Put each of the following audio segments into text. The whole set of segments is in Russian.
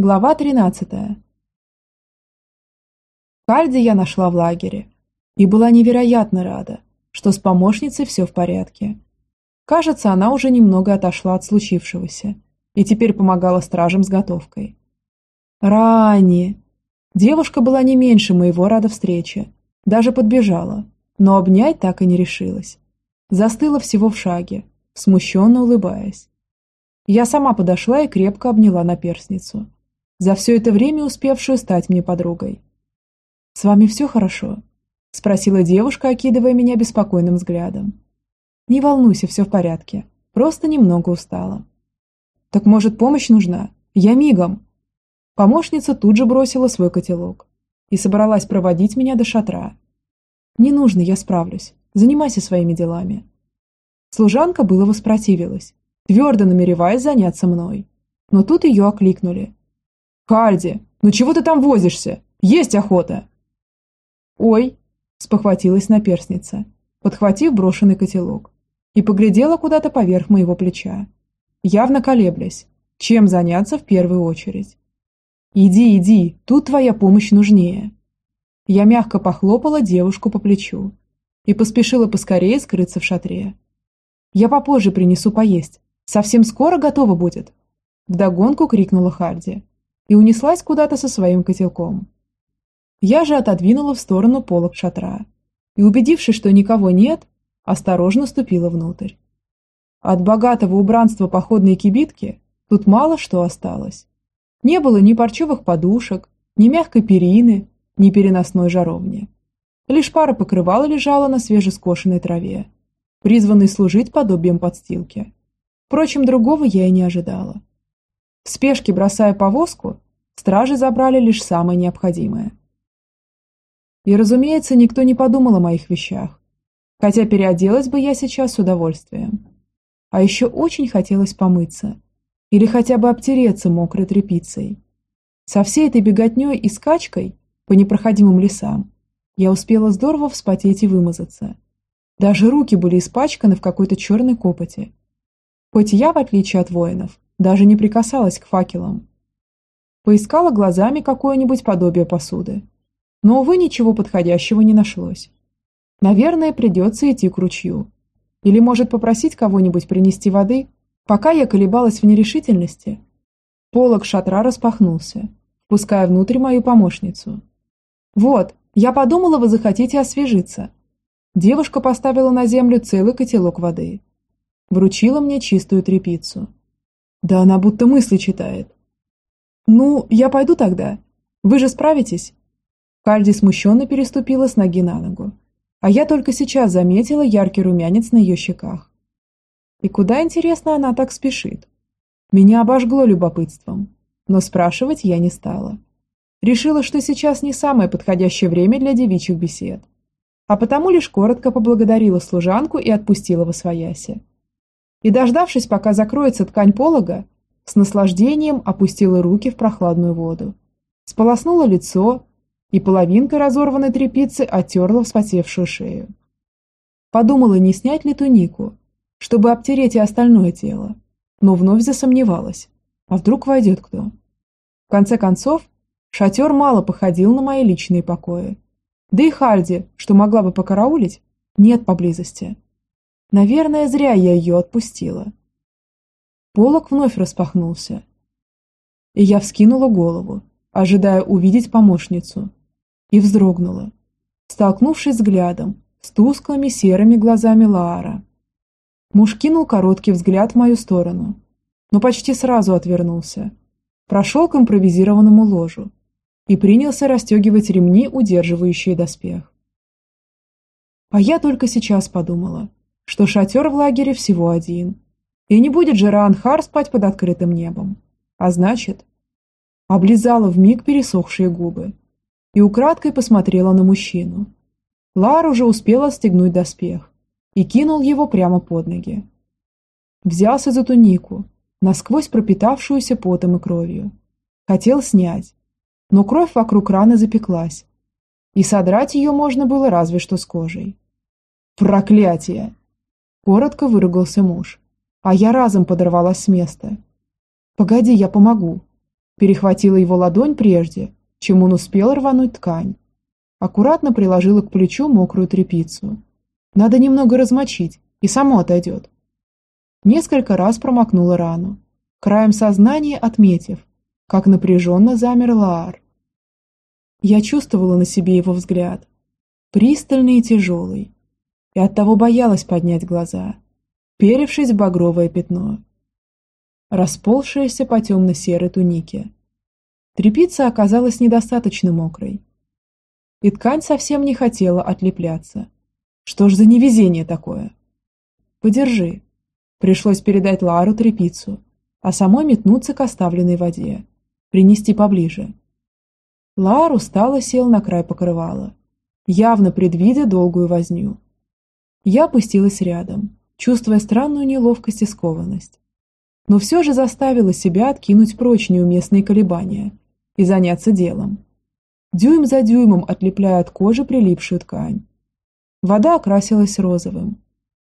Глава 13. Кальди я нашла в лагере и была невероятно рада, что с помощницей все в порядке. Кажется, она уже немного отошла от случившегося и теперь помогала стражам с готовкой. Рани! Девушка была не меньше моего рада встрече, даже подбежала, но обнять так и не решилась. Застыла всего в шаге, смущенно улыбаясь. Я сама подошла и крепко обняла наперсницу – за все это время успевшую стать мне подругой. «С вами все хорошо?» – спросила девушка, окидывая меня беспокойным взглядом. «Не волнуйся, все в порядке. Просто немного устала». «Так, может, помощь нужна? Я мигом!» Помощница тут же бросила свой котелок и собралась проводить меня до шатра. «Не нужно, я справлюсь. Занимайся своими делами». Служанка было воспротивилась, твердо намереваясь заняться мной. Но тут ее окликнули, «Харди, ну чего ты там возишься? Есть охота!» «Ой!» – спохватилась наперсница, подхватив брошенный котелок, и поглядела куда-то поверх моего плеча, явно колеблясь, чем заняться в первую очередь. «Иди, иди, тут твоя помощь нужнее!» Я мягко похлопала девушку по плечу и поспешила поскорее скрыться в шатре. «Я попозже принесу поесть. Совсем скоро готово будет!» Вдогонку крикнула Харди и унеслась куда-то со своим котелком. Я же отодвинула в сторону полок шатра и, убедившись, что никого нет, осторожно ступила внутрь. От богатого убранства походной кибитки тут мало что осталось. Не было ни парчевых подушек, ни мягкой перины, ни переносной жаровни. Лишь пара покрывала лежала на свежескошенной траве, призванной служить подобием подстилки. Впрочем, другого я и не ожидала. В спешке бросая повозку, стражи забрали лишь самое необходимое. И, разумеется, никто не подумал о моих вещах, хотя переоделась бы я сейчас с удовольствием. А еще очень хотелось помыться или хотя бы обтереться мокрой тряпицей. Со всей этой беготней и скачкой по непроходимым лесам я успела здорово вспотеть и вымазаться. Даже руки были испачканы в какой-то черной копоти. Хоть я, в отличие от воинов, даже не прикасалась к факелам. Поискала глазами какое-нибудь подобие посуды. Но, увы, ничего подходящего не нашлось. Наверное, придется идти к ручью. Или, может, попросить кого-нибудь принести воды? Пока я колебалась в нерешительности, полог шатра распахнулся, пуская внутрь мою помощницу. «Вот, я подумала, вы захотите освежиться». Девушка поставила на землю целый котелок воды. Вручила мне чистую тряпицу. Да она будто мысли читает. «Ну, я пойду тогда. Вы же справитесь?» Кальди смущенно переступила с ноги на ногу, а я только сейчас заметила яркий румянец на ее щеках. И куда, интересно, она так спешит? Меня обожгло любопытством, но спрашивать я не стала. Решила, что сейчас не самое подходящее время для девичьих бесед, а потому лишь коротко поблагодарила служанку и отпустила во свояси и, дождавшись, пока закроется ткань полога, с наслаждением опустила руки в прохладную воду, сполоснула лицо и половинкой разорванной тряпицы оттерла вспотевшую шею. Подумала, не снять ли тунику, чтобы обтереть и остальное тело, но вновь засомневалась, а вдруг войдет кто. В конце концов, шатер мало походил на мои личные покои. Да и Хальди, что могла бы покараулить, нет поблизости. Наверное, зря я ее отпустила. Полок вновь распахнулся. И я вскинула голову, ожидая увидеть помощницу. И вздрогнула, столкнувшись взглядом с тусклыми серыми глазами Лаара. Муж кинул короткий взгляд в мою сторону, но почти сразу отвернулся. Прошел к импровизированному ложу и принялся расстегивать ремни, удерживающие доспех. А я только сейчас подумала, что шатер в лагере всего один. И не будет же Раанхар спать под открытым небом. А значит, облизала вмиг пересохшие губы и украдкой посмотрела на мужчину. Лар уже успела стегнуть доспех и кинул его прямо под ноги. Взялся за тунику, насквозь пропитавшуюся потом и кровью. Хотел снять, но кровь вокруг раны запеклась, и содрать ее можно было разве что с кожей. «Проклятие!» Коротко выругался муж, а я разом подорвалась с места. «Погоди, я помогу». Перехватила его ладонь прежде, чем он успел рвануть ткань. Аккуратно приложила к плечу мокрую тряпицу. Надо немного размочить, и само отойдет. Несколько раз промокнула рану, краем сознания отметив, как напряженно замер Лаар. Я чувствовала на себе его взгляд, пристальный и тяжелый, и оттого боялась поднять глаза, перевшись в багровое пятно, расползшееся по темно-серой тунике. Трепица оказалась недостаточно мокрой, и ткань совсем не хотела отлепляться. Что ж за невезение такое? Подержи. Пришлось передать Лару трепицу, а самой метнуться к оставленной воде, принести поближе. Лар устало сел на край покрывала, явно предвидя долгую возню. Я опустилась рядом, чувствуя странную неловкость и скованность. Но все же заставила себя откинуть прочь неуместные колебания и заняться делом. Дюйм за дюймом отлепляя от кожи прилипшую ткань. Вода окрасилась розовым.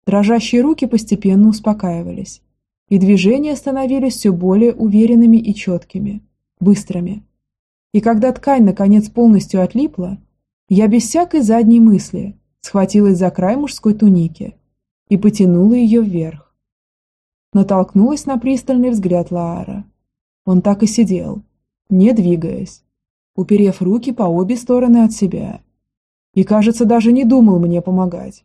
Дрожащие руки постепенно успокаивались, и движения становились все более уверенными и четкими, быстрыми. И когда ткань наконец полностью отлипла, я без всякой задней мысли схватилась за край мужской туники и потянула ее вверх. Натолкнулась на пристальный взгляд Лаара. Он так и сидел, не двигаясь, уперев руки по обе стороны от себя. И, кажется, даже не думал мне помогать.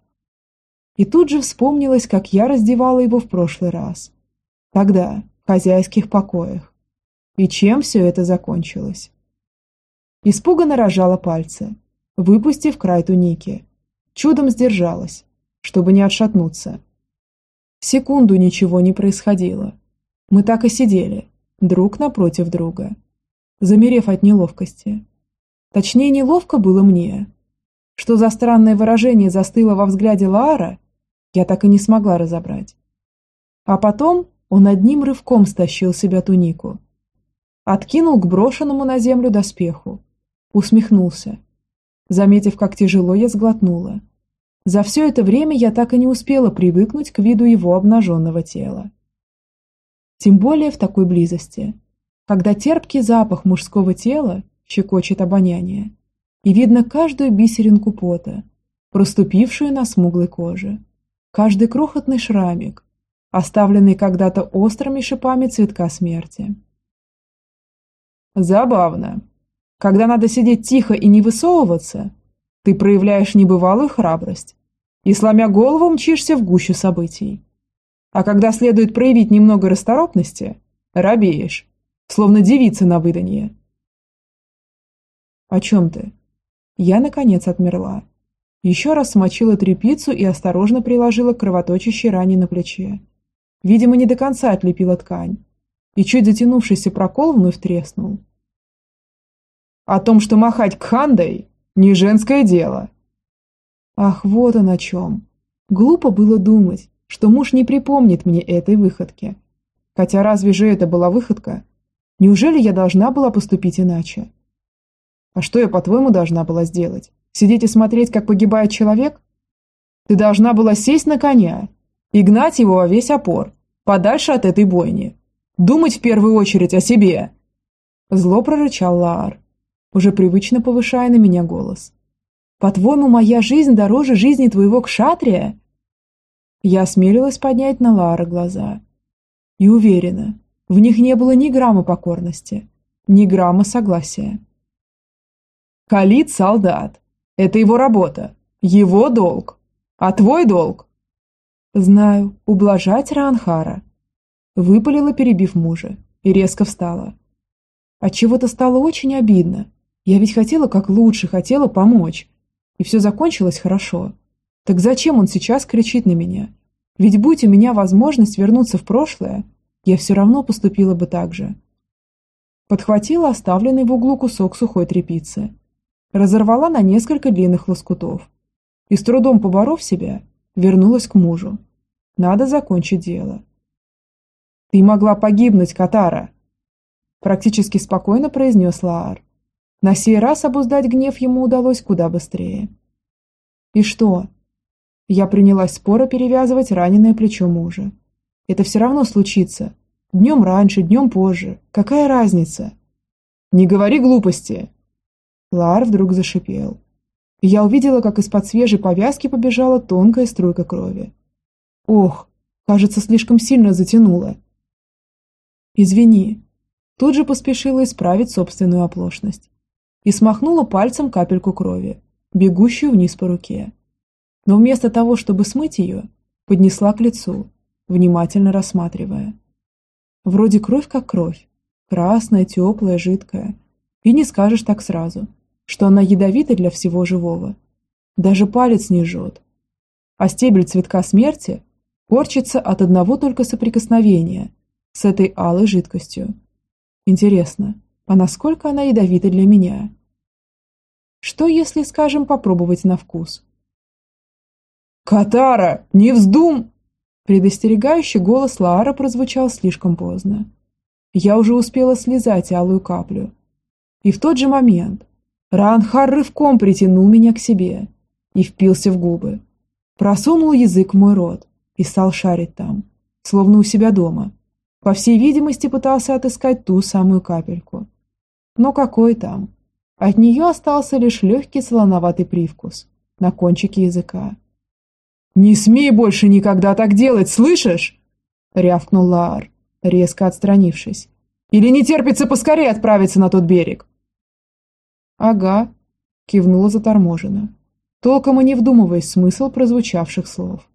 И тут же вспомнилось, как я раздевала его в прошлый раз. Тогда, в хозяйских покоях. И чем все это закончилось. Испуганно рожала пальцы, выпустив край туники. Чудом сдержалась, чтобы не отшатнуться. Секунду ничего не происходило. Мы так и сидели, друг напротив друга, замерев от неловкости. Точнее, неловко было мне. Что за странное выражение застыло во взгляде Лаара, я так и не смогла разобрать. А потом он одним рывком стащил себя тунику. Откинул к брошенному на землю доспеху Усмехнулся, заметив, как тяжело я сглотнула. За все это время я так и не успела привыкнуть к виду его обнаженного тела. Тем более в такой близости, когда терпкий запах мужского тела щекочет обоняние, и видно каждую бисеринку пота, проступившую на смуглой коже, каждый крохотный шрамик, оставленный когда-то острыми шипами цветка смерти. «Забавно», когда надо сидеть тихо и не высовываться, ты проявляешь небывалую храбрость и, сломя голову, мчишься в гущу событий. А когда следует проявить немного расторопности, робеешь, словно девица на выданье. «О чем ты?» Я, наконец, отмерла. Еще раз смочила тряпицу и осторожно приложила к кровоточащей ране на плече. Видимо, не до конца отлепила ткань, и чуть затянувшийся прокол вновь треснул о том, что махать кхандой – не женское дело. Ах, вот он о чем. Глупо было думать, что муж не припомнит мне этой выходки. Хотя разве же это была выходка? Неужели я должна была поступить иначе? А что я, по-твоему, должна была сделать? Сидеть и смотреть, как погибает человек? Ты должна была сесть на коня и гнать его во весь опор, подальше от этой бойни. Думать в первую очередь о себе. Зло прорычал Лаар уже привычно повышая на меня голос. «По-твоему, моя жизнь дороже жизни твоего кшатрия?» Я осмелилась поднять на Лара глаза. И уверена, в них не было ни грамма покорности, ни грамма согласия. Калит – солдат. Это его работа, его долг. А твой долг? Знаю, ублажать Ранхара. Выпалила, перебив мужа, и резко встала. Отчего-то стало очень обидно, я ведь хотела как лучше, хотела помочь. И все закончилось хорошо. Так зачем он сейчас кричит на меня? Ведь будь у меня возможность вернуться в прошлое, я все равно поступила бы так же. Подхватила оставленный в углу кусок сухой тряпицы. Разорвала на несколько длинных лоскутов. И с трудом поборов себя, вернулась к мужу. Надо закончить дело. «Ты могла погибнуть, Катара!» Практически спокойно произнес Лаар. На сей раз обуздать гнев ему удалось куда быстрее. «И что?» Я принялась споро перевязывать раненое плечо мужа. «Это все равно случится. Днем раньше, днем позже. Какая разница? Не говори глупости!» Лар вдруг зашипел. Я увидела, как из-под свежей повязки побежала тонкая струйка крови. Ох, кажется, слишком сильно затянуло. «Извини». Тут же поспешила исправить собственную оплошность. И смахнула пальцем капельку крови, бегущую вниз по руке. Но вместо того, чтобы смыть ее, поднесла к лицу, внимательно рассматривая. Вроде кровь как кровь, красная, теплая, жидкая. И не скажешь так сразу, что она ядовита для всего живого. Даже палец не жжет. А стебель цветка смерти корчится от одного только соприкосновения с этой алой жидкостью. Интересно, а насколько она ядовита для меня? Что если, скажем, попробовать на вкус? «Катара, не вздум!» Предостерегающий голос Лаара прозвучал слишком поздно. Я уже успела слезать алую каплю. И в тот же момент Ранхар рывком притянул меня к себе и впился в губы. Просунул язык в мой рот и стал шарить там, словно у себя дома. По всей видимости, пытался отыскать ту самую капельку. Но какой там? От нее остался лишь легкий солоноватый привкус на кончике языка. «Не смей больше никогда так делать, слышишь?» — рявкнул Лаар, резко отстранившись. «Или не терпится поскорее отправиться на тот берег?» «Ага», — кивнула заторможенно, толком и не вдумываясь в смысл прозвучавших слов.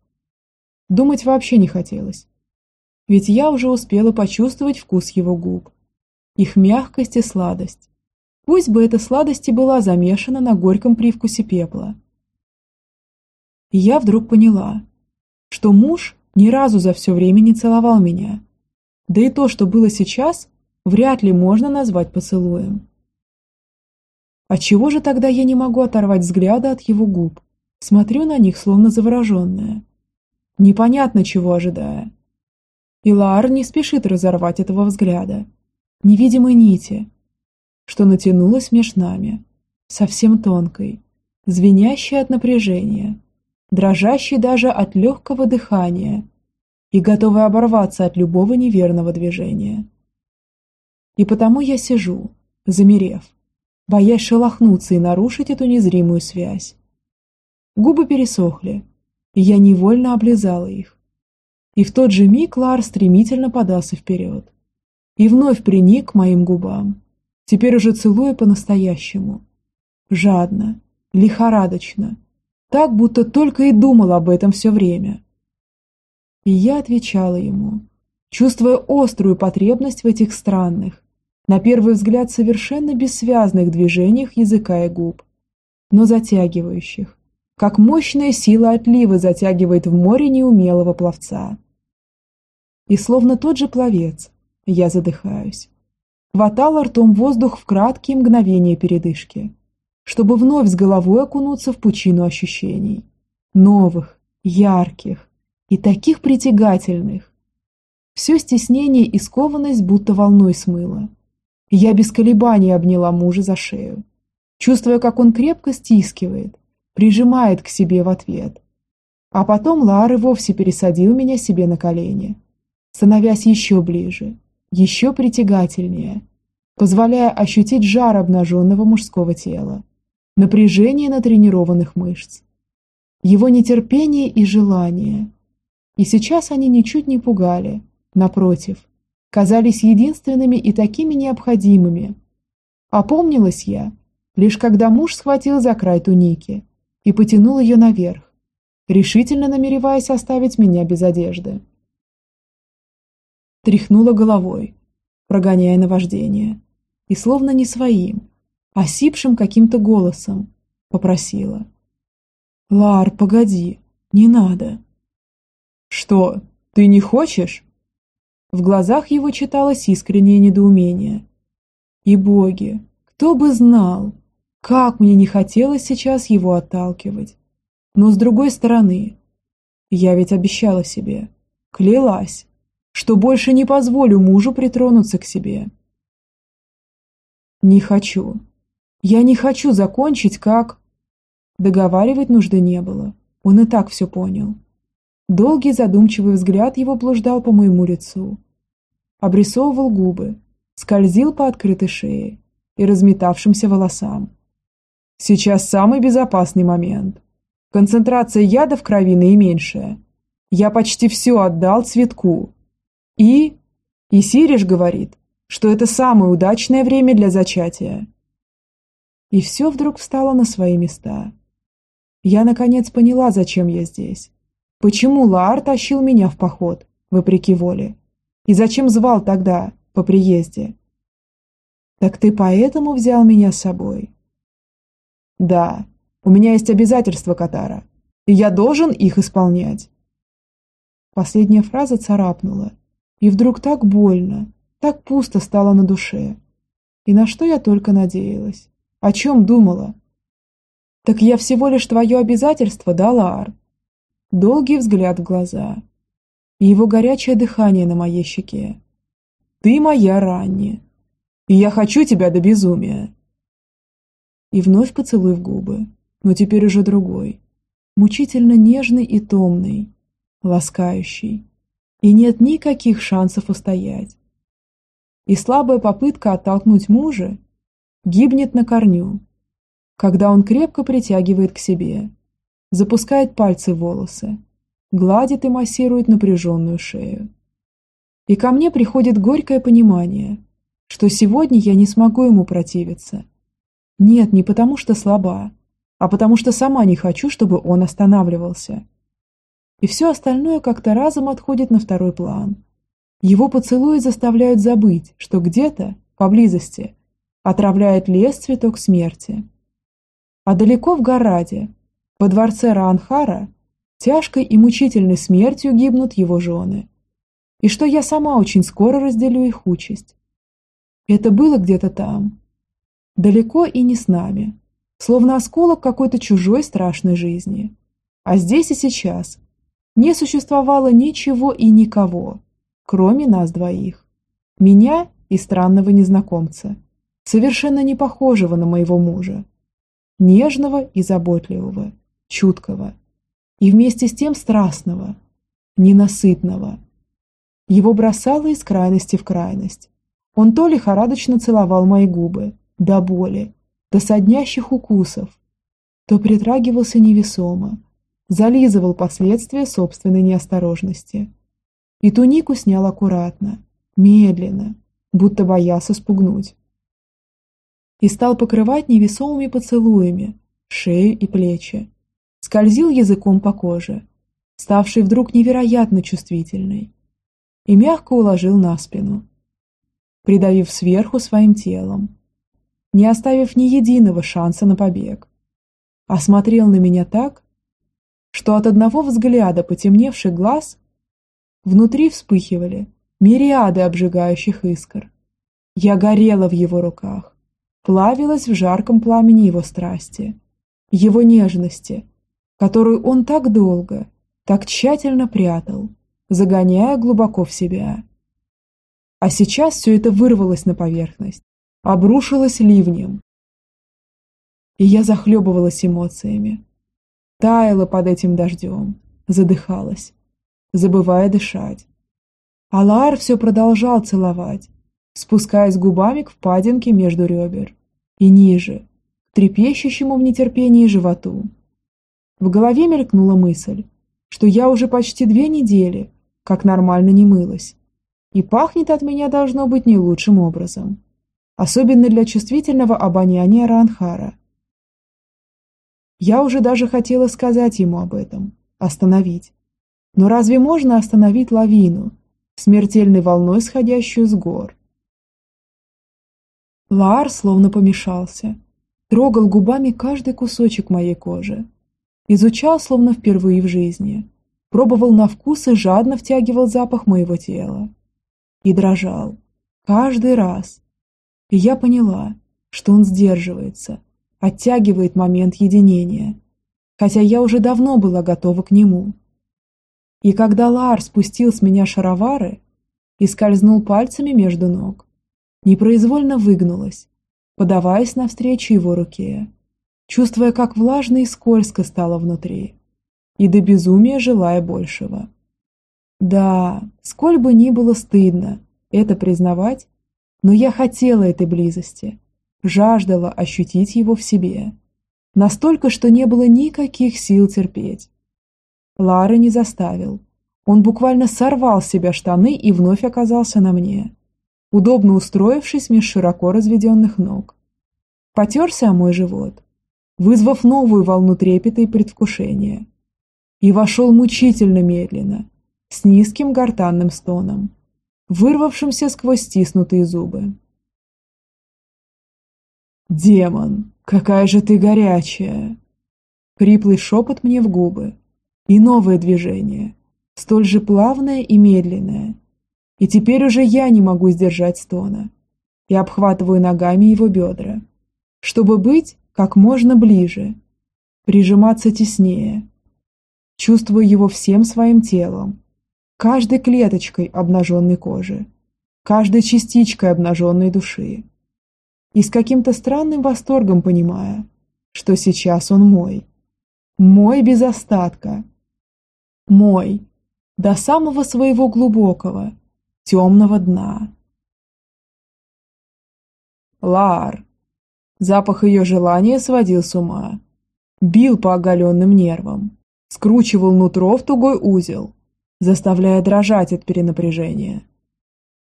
Думать вообще не хотелось. Ведь я уже успела почувствовать вкус его губ, их мягкость и сладость. Пусть бы эта сладость и была замешана на горьком привкусе пепла. И я вдруг поняла, что муж ни разу за все время не целовал меня. Да и то, что было сейчас, вряд ли можно назвать поцелуем. А чего же тогда я не могу оторвать взгляда от его губ? Смотрю на них, словно завороженная. Непонятно, чего ожидая. И Лаар не спешит разорвать этого взгляда. Невидимой нити, что натянулась меж нами, совсем тонкой, звенящей от напряжения, дрожащей даже от легкого дыхания и готовой оборваться от любого неверного движения. И потому я сижу, замерев, боясь шелохнуться и нарушить эту незримую связь. Губы пересохли, и я невольно облизала их. И в тот же миг Лар стремительно подался вперед и вновь приник к моим губам, теперь уже целуя по-настоящему. Жадно, лихорадочно, так, будто только и думал об этом все время. И я отвечала ему, чувствуя острую потребность в этих странных, на первый взгляд совершенно бессвязных движениях языка и губ, но затягивающих, как мощная сила отлива затягивает в море неумелого пловца. И словно тот же пловец, я задыхаюсь. Хватала ртом воздух в краткие мгновения передышки, чтобы вновь с головой окунуться в пучину ощущений. Новых, ярких и таких притягательных. Все стеснение и скованность будто волной смыло. Я без колебаний обняла мужа за шею, чувствуя, как он крепко стискивает, прижимает к себе в ответ. А потом Лары вовсе пересадил меня себе на колени, становясь еще ближе, еще притягательнее, позволяя ощутить жар обнаженного мужского тела, напряжение натренированных мышц, его нетерпение и желание. И сейчас они ничуть не пугали, напротив, казались единственными и такими необходимыми. Опомнилась я, лишь когда муж схватил за край туники и потянул ее наверх, решительно намереваясь оставить меня без одежды. Тряхнула головой, прогоняя наваждение, и словно не своим, осипшим каким-то голосом, попросила. «Лар, погоди, не надо». «Что, ты не хочешь?» В глазах его читалось искреннее недоумение. И боги, кто бы знал, как мне не хотелось сейчас его отталкивать. Но с другой стороны, я ведь обещала себе, клялась, что больше не позволю мужу притронуться к себе. Не хочу. Я не хочу закончить как... Договаривать нужды не было. Он и так все понял. Долгий задумчивый взгляд его блуждал по моему лицу. Обрисовывал губы, скользил по открытой шее и разметавшимся волосам. Сейчас самый безопасный момент. Концентрация яда в крови наименьшая. Я почти все отдал цветку. И... И Сириш говорит, что это самое удачное время для зачатия. И все вдруг встало на свои места. Я наконец поняла, зачем я здесь. Почему Лаар тащил меня в поход, вопреки воле? И зачем звал тогда, по приезде? Так ты поэтому взял меня с собой? Да, у меня есть обязательства Катара, и я должен их исполнять. Последняя фраза царапнула, и вдруг так больно, так пусто стало на душе. И на что я только надеялась? О чем думала? Так я всего лишь твое обязательство, да, Лаар? Долгий взгляд в глаза. И его горячее дыхание на моей щеке. Ты моя Ранни. И я хочу тебя до безумия. И вновь поцелуй в губы, но теперь уже другой. Мучительно нежный и томный, ласкающий. И нет никаких шансов устоять. И слабая попытка оттолкнуть мужа гибнет на корню, когда он крепко притягивает к себе, запускает пальцы в волосы, гладит и массирует напряженную шею. И ко мне приходит горькое понимание, что сегодня я не смогу ему противиться – нет, не потому что слаба, а потому что сама не хочу, чтобы он останавливался. И все остальное как-то разом отходит на второй план. Его поцелуи заставляют забыть, что где-то, поблизости, отравляет лес цветок смерти. А далеко в Гораде, во дворце Раанхара, тяжкой и мучительной смертью гибнут его жены. И что я сама очень скоро разделю их участь. Это было где-то там, Далеко и не с нами. Словно осколок какой-то чужой страшной жизни. А здесь и сейчас не существовало ничего и никого, кроме нас двоих. Меня и странного незнакомца, совершенно не похожего на моего мужа. Нежного и заботливого, чуткого. И вместе с тем страстного, ненасытного. Его бросало из крайности в крайность. Он то лихорадочно целовал мои губы, до боли, до соднящих укусов, то притрагивался невесомо, зализывал последствия собственной неосторожности. И тунику снял аккуратно, медленно, будто боялся спугнуть. И стал покрывать невесомыми поцелуями шею и плечи. Скользил языком по коже, ставшей вдруг невероятно чувствительной, и мягко уложил на спину, придавив сверху своим телом, не оставив ни единого шанса на побег. Осмотрел на меня так, что от одного взгляда потемневших глаз внутри вспыхивали мириады обжигающих искр. Я горела в его руках, плавилась в жарком пламени его страсти, его нежности, которую он так долго, так тщательно прятал, загоняя глубоко в себя. А сейчас все это вырвалось на поверхность, обрушилась ливнем. И я захлебывалась эмоциями. Таяла под этим дождем, задыхалась, забывая дышать. Алар все продолжал целовать, спускаясь губами к впадинке между ребер и ниже, к трепещущему в нетерпении животу. В голове мелькнула мысль, что я уже почти две недели как нормально не мылась, и пахнет от меня должно быть не лучшим образом особенно для чувствительного обоняния Ранхара. Я уже даже хотела сказать ему об этом, остановить. Но разве можно остановить лавину, смертельной волной, сходящую с гор? Лаар словно помешался, трогал губами каждый кусочек моей кожи, изучал словно впервые в жизни, пробовал на вкус и жадно втягивал запах моего тела. И дрожал. Каждый раз, и я поняла, что он сдерживается, оттягивает момент единения, хотя я уже давно была готова к нему. И когда Лар спустил с меня шаровары и скользнул пальцами между ног, непроизвольно выгнулась, подаваясь навстречу его руке, чувствуя, как влажно и скользко стало внутри, и до безумия желая большего. Да, сколь бы ни было стыдно это признавать, но я хотела этой близости, жаждала ощутить его в себе. Настолько, что не было никаких сил терпеть. Лара не заставил. Он буквально сорвал с себя штаны и вновь оказался на мне, удобно устроившись меж широко разведенных ног. Потерся о мой живот, вызвав новую волну трепета и предвкушения. И вошел мучительно медленно, с низким гортанным стоном, вырвавшимся сквозь стиснутые зубы. «Демон, какая же ты горячая!» Хриплый шепот мне в губы и новое движение, столь же плавное и медленное. И теперь уже я не могу сдержать стона. Я обхватываю ногами его бедра, чтобы быть как можно ближе, прижиматься теснее. Чувствую его всем своим телом, каждой клеточкой обнаженной кожи, каждой частичкой обнаженной души. И с каким-то странным восторгом понимая, что сейчас он мой. Мой без остатка. Мой. До самого своего глубокого, темного дна. Лар. Запах ее желания сводил с ума. Бил по оголенным нервам. Скручивал нутро в тугой узел, заставляя дрожать от перенапряжения.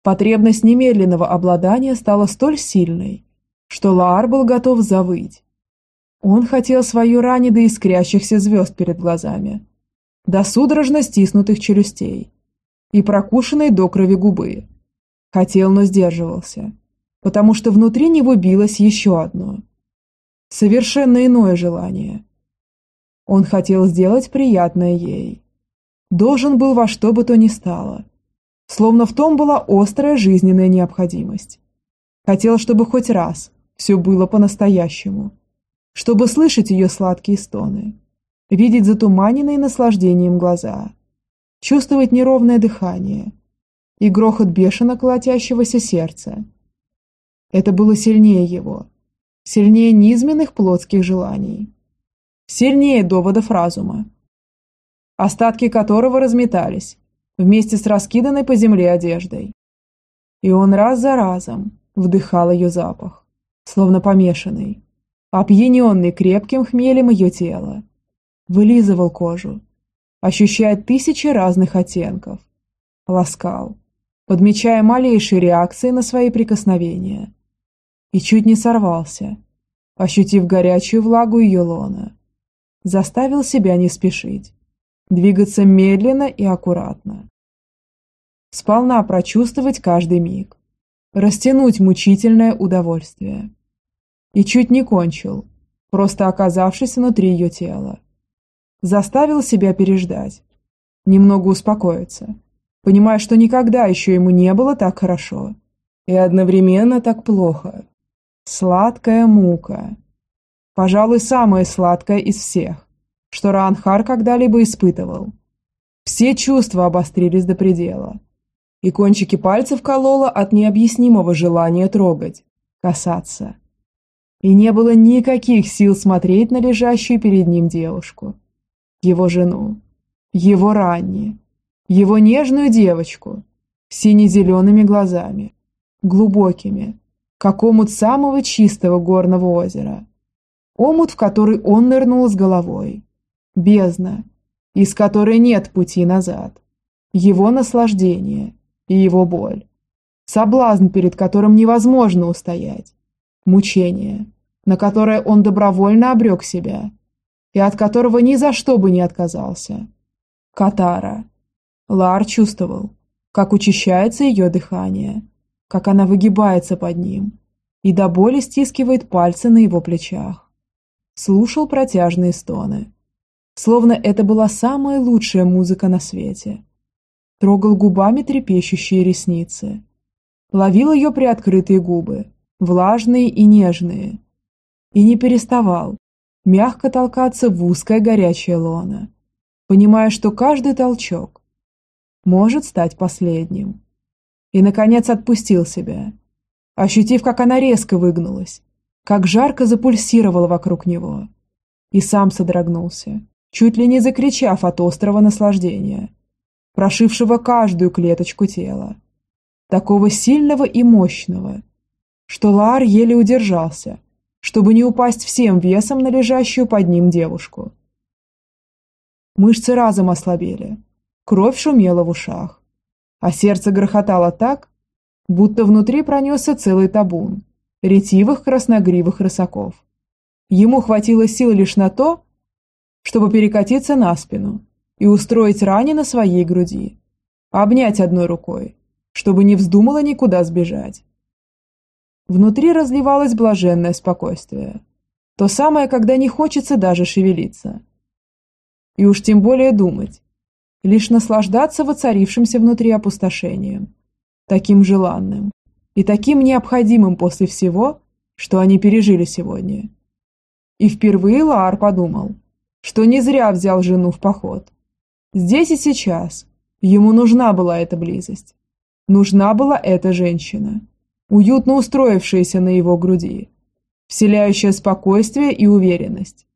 Потребность немедленного обладания стала столь сильной, что Лаар был готов завыть. Он хотел свою рани до искрящихся звезд перед глазами, до судорожно стиснутых челюстей и прокушенной до крови губы. Хотел, но сдерживался, потому что внутри него билось еще одно, совершенно иное желание. Он хотел сделать приятное ей, должен был во что бы то ни стало. Словно в том была острая жизненная необходимость. Хотел, чтобы хоть раз все было по-настоящему. Чтобы слышать ее сладкие стоны, видеть затуманенные наслаждением глаза, чувствовать неровное дыхание и грохот бешено колотящегося сердца. Это было сильнее его, сильнее низменных плотских желаний, сильнее доводов разума, остатки которого разметались вместе с раскиданной по земле одеждой. И он раз за разом вдыхал ее запах, словно помешанный, опьяненный крепким хмелем ее тела, вылизывал кожу, ощущая тысячи разных оттенков, ласкал, подмечая малейшие реакции на свои прикосновения, и чуть не сорвался, ощутив горячую влагу ее лона. Заставил себя не спешить, двигаться медленно и аккуратно. Сполна прочувствовать каждый миг, растянуть мучительное удовольствие. И чуть не кончил, просто оказавшись внутри ее тела. Заставил себя переждать, немного успокоиться, понимая, что никогда еще ему не было так хорошо и одновременно так плохо. Сладкая мука. Пожалуй, самая сладкая из всех что Ранхар когда-либо испытывал. Все чувства обострились до предела, и кончики пальцев кололо от необъяснимого желания трогать, касаться. И не было никаких сил смотреть на лежащую перед ним девушку, его жену, его Ранни, его нежную девочку, сине-зелеными глазами, глубокими, как омут самого чистого горного озера. Омут, в который он нырнул с головой, бездна, из которой нет пути назад, его наслаждение и его боль, соблазн, перед которым невозможно устоять, мучение, на которое он добровольно обрек себя и от которого ни за что бы не отказался. Катара. Лар чувствовал, как учащается ее дыхание, как она выгибается под ним и до боли стискивает пальцы на его плечах. Слушал протяжные стоны словно это была самая лучшая музыка на свете. Трогал губами трепещущие ресницы. Ловил ее приоткрытые губы, влажные и нежные. И не переставал мягко толкаться в узкое горячее лоно, понимая, что каждый толчок может стать последним. И, наконец, отпустил себя, ощутив, как она резко выгнулась, как жарко запульсировала вокруг него, и сам содрогнулся, чуть ли не закричав от острого наслаждения, прошившего каждую клеточку тела, такого сильного и мощного, что Лаар еле удержался, чтобы не упасть всем весом на лежащую под ним девушку. Мышцы разом ослабели, кровь шумела в ушах, а сердце грохотало так, будто внутри пронесся целый табун ретивых красногривых рысаков. Ему хватило сил лишь на то, чтобы перекатиться на спину и устроить ране на своей груди, обнять одной рукой, чтобы не вздумала никуда сбежать. Внутри разливалось блаженное спокойствие. То самое, когда не хочется даже шевелиться. И уж тем более думать. Лишь наслаждаться воцарившимся внутри опустошением. Таким желанным и таким необходимым после всего, что они пережили сегодня. И впервые Лаар подумал, что не зря взял жену в поход. Здесь и сейчас ему нужна была эта близость. Нужна была эта женщина уютно устроившаяся на его груди, вселяющая спокойствие и уверенность.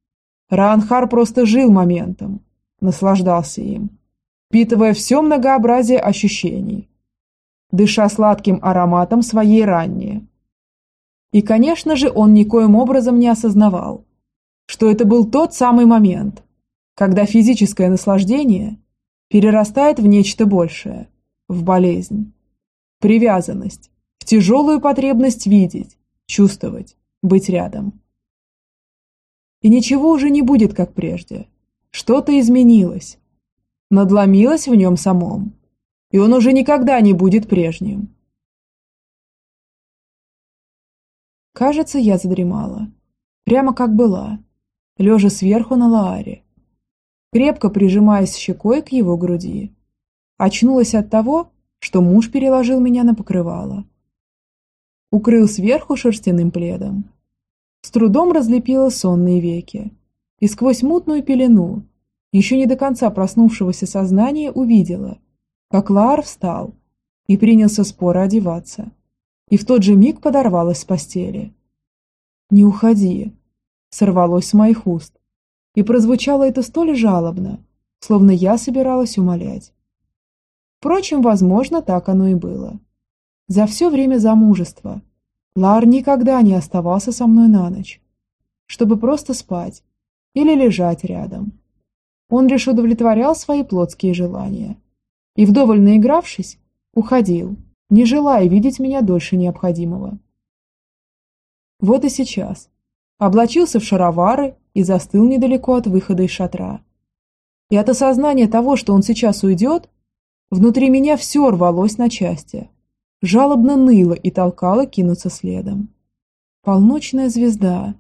Ранхар просто жил моментом, наслаждался им, впитывая все многообразие ощущений, дыша сладким ароматом своей ранней. И, конечно же, он никоим образом не осознавал, что это был тот самый момент, когда физическое наслаждение перерастает в нечто большее, в болезнь, привязанность, в тяжелую потребность видеть, чувствовать, быть рядом. И ничего уже не будет, как прежде. Что-то изменилось. Надломилось в нем самом. И он уже никогда не будет прежним. Кажется, я задремала. Прямо как была, лежа сверху на Лааре, крепко прижимаясь щекой к его груди. Очнулась от того, что муж переложил меня на покрывало укрыл сверху шерстяным пледом. С трудом разлепила сонные веки, и сквозь мутную пелену, еще не до конца проснувшегося сознания, увидела, как Лаар встал и принялся споро одеваться, и в тот же миг подорвалась с постели. «Не уходи!» сорвалось с моих уст, и прозвучало это столь жалобно, словно я собиралась умолять. Впрочем, возможно, так оно и было. За все время замужества Лар никогда не оставался со мной на ночь, чтобы просто спать или лежать рядом. Он лишь удовлетворял свои плотские желания. И, вдоволь наигравшись, уходил, не желая видеть меня дольше необходимого. Вот и сейчас. Облачился в шаровары и застыл недалеко от выхода из шатра. И от осознания того, что он сейчас уйдет, внутри меня все рвалось на части жалобно ныла и толкала кинуться следом. Полночная звезда.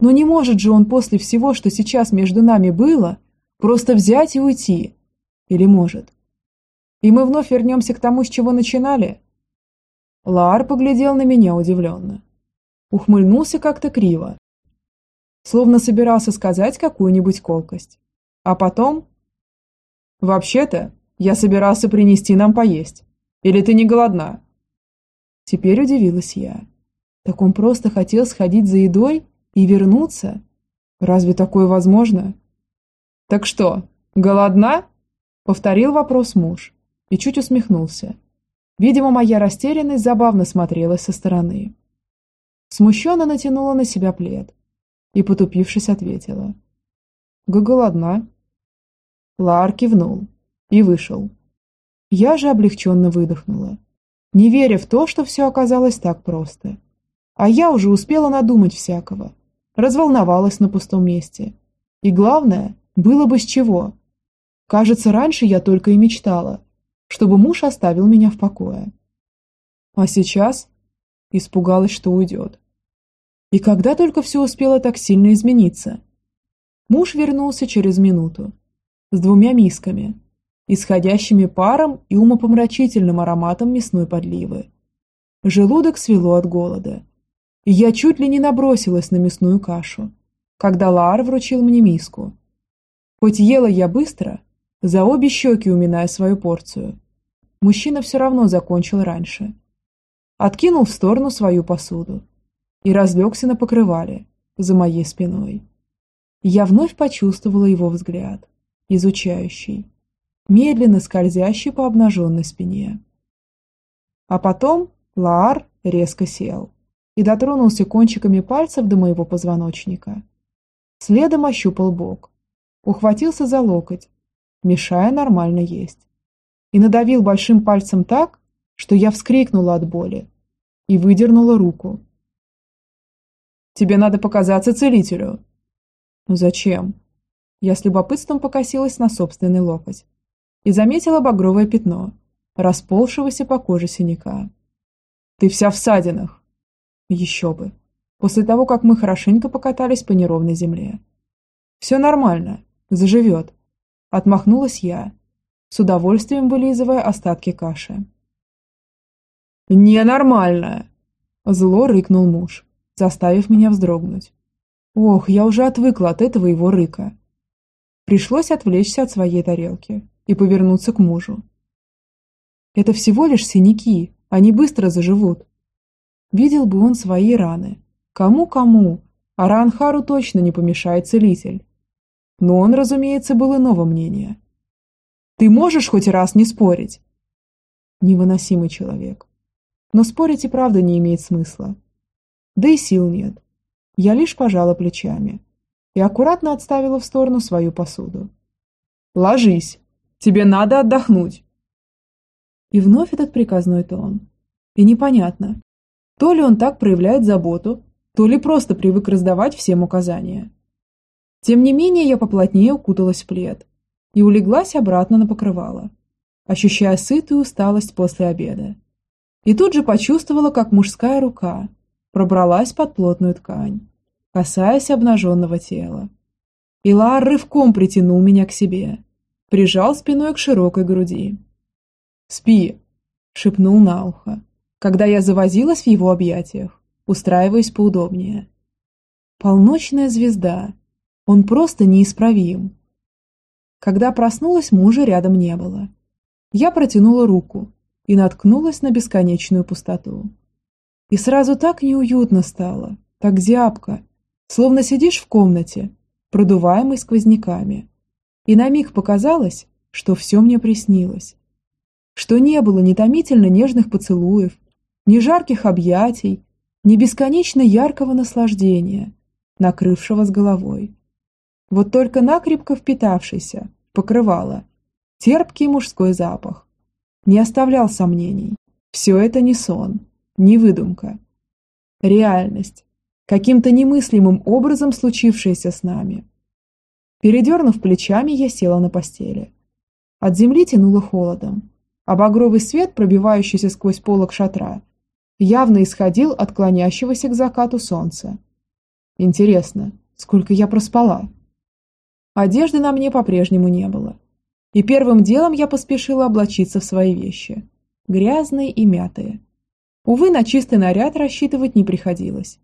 Но не может же он после всего, что сейчас между нами было, просто взять и уйти. Или может? И мы вновь вернемся к тому, с чего начинали? Лаар поглядел на меня удивленно. Ухмыльнулся как-то криво. Словно собирался сказать какую-нибудь колкость. А потом... «Вообще-то, я собирался принести нам поесть. Или ты не голодна?» Теперь удивилась я. Так он просто хотел сходить за едой и вернуться? Разве такое возможно? Так что, голодна? Повторил вопрос муж и чуть усмехнулся. Видимо, моя растерянность забавно смотрелась со стороны. Смущенно натянула на себя плед и, потупившись, ответила. «Голодна». Лар кивнул и вышел. Я же облегченно выдохнула не веря в то, что все оказалось так просто. А я уже успела надумать всякого, разволновалась на пустом месте. И главное, было бы с чего. Кажется, раньше я только и мечтала, чтобы муж оставил меня в покое. А сейчас испугалась, что уйдет. И когда только все успело так сильно измениться? Муж вернулся через минуту с двумя мисками, исходящими паром и умопомрачительным ароматом мясной подливы. Желудок свело от голода, и я чуть ли не набросилась на мясную кашу, когда Лаар вручил мне миску. Хоть ела я быстро, за обе щеки уминая свою порцию, мужчина все равно закончил раньше. Откинул в сторону свою посуду и разлегся на покрывале за моей спиной. Я вновь почувствовала его взгляд, изучающий, медленно скользящий по обнаженной спине. А потом Лаар резко сел. и дотронулся кончиками пальцев до моего позвоночника. Следом ощупал бок, ухватился за локоть, мешая нормально есть, и надавил большим пальцем так, что я вскрикнула от боли и выдернула руку. «Тебе надо показаться целителю». «Зачем?» Я с любопытством покосилась на собственный локоть и заметила багровое пятно, расползшегося по коже синяка. «Ты вся в садинах!» «Еще бы!» После того, как мы хорошенько покатались по неровной земле. «Все нормально, заживет!» Отмахнулась я, с удовольствием вылизывая остатки каши. «Ненормально!» Зло рыкнул муж, заставив меня вздрогнуть. Ох, я уже отвыкла от этого его рыка. Пришлось отвлечься от своей тарелки и повернуться к мужу. Это всего лишь синяки, они быстро заживут. Видел бы он свои раны. Кому-кому, а Ранхару точно не помешает целитель. Но он, разумеется, был иного мнения. Ты можешь хоть раз не спорить? Невыносимый человек. Но спорить и правда не имеет смысла. Да и сил нет. Я лишь пожала плечами и аккуратно отставила в сторону свою посуду. «Ложись! Тебе надо отдохнуть!» И вновь этот приказной тон. И непонятно, то ли он так проявляет заботу, то ли просто привык раздавать всем указания. Тем не менее, я поплотнее укуталась в плед и улеглась обратно на покрывало, ощущая сытую усталость после обеда. И тут же почувствовала, как мужская рука пробралась под плотную ткань касаясь обнаженного тела. Илар рывком притянул меня к себе, прижал спиной к широкой груди. «Спи!» – шепнул на ухо, когда я завозилась в его объятиях, устраиваясь поудобнее. Полночная звезда. Он просто неисправим. Когда проснулась, мужа рядом не было. Я протянула руку и наткнулась на бесконечную пустоту. И сразу так неуютно стало, так зябко, словно сидишь в комнате, продуваемой сквозняками. И на миг показалось, что все мне приснилось. Что не было ни томительно нежных поцелуев, ни жарких объятий, ни бесконечно яркого наслаждения, накрывшего с головой. Вот только накрепко впитавшийся, покрывало, терпкий мужской запах. Не оставлял сомнений. Все это не сон, не выдумка. Реальность, каким-то немыслимым образом случившееся с нами. Передернув плечами, я села на постели. От земли тянуло холодом, а багровый свет, пробивающийся сквозь полок шатра, явно исходил от клонящегося к закату солнца. Интересно, сколько я проспала? Одежды на мне по-прежнему не было. И первым делом я поспешила облачиться в свои вещи. Грязные и мятые. Увы, на чистый наряд рассчитывать не приходилось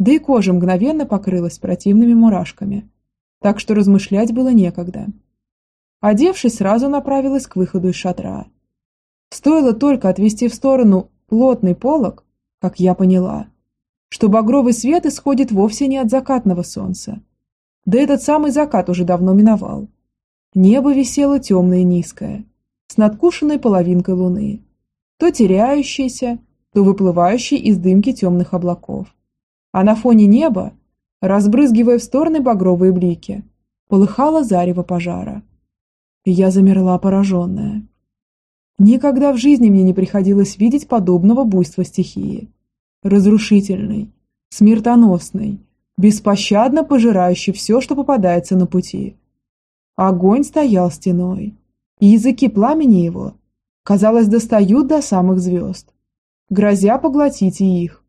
да и кожа мгновенно покрылась противными мурашками, так что размышлять было некогда. Одевшись, сразу направилась к выходу из шатра. Стоило только отвести в сторону плотный полог, как я поняла, что багровый свет исходит вовсе не от закатного солнца. Да этот самый закат уже давно миновал. Небо висело темное и низкое, с надкушенной половинкой луны, то теряющейся, то выплывающей из дымки темных облаков а на фоне неба, разбрызгивая в стороны багровые блики, полыхало зарево пожара. Я замерла пораженная. Никогда в жизни мне не приходилось видеть подобного буйства стихии. Разрушительной, смертоносной, беспощадно пожирающей все, что попадается на пути. Огонь стоял стеной, и языки пламени его, казалось, достают до самых звезд, грозя поглотить и их.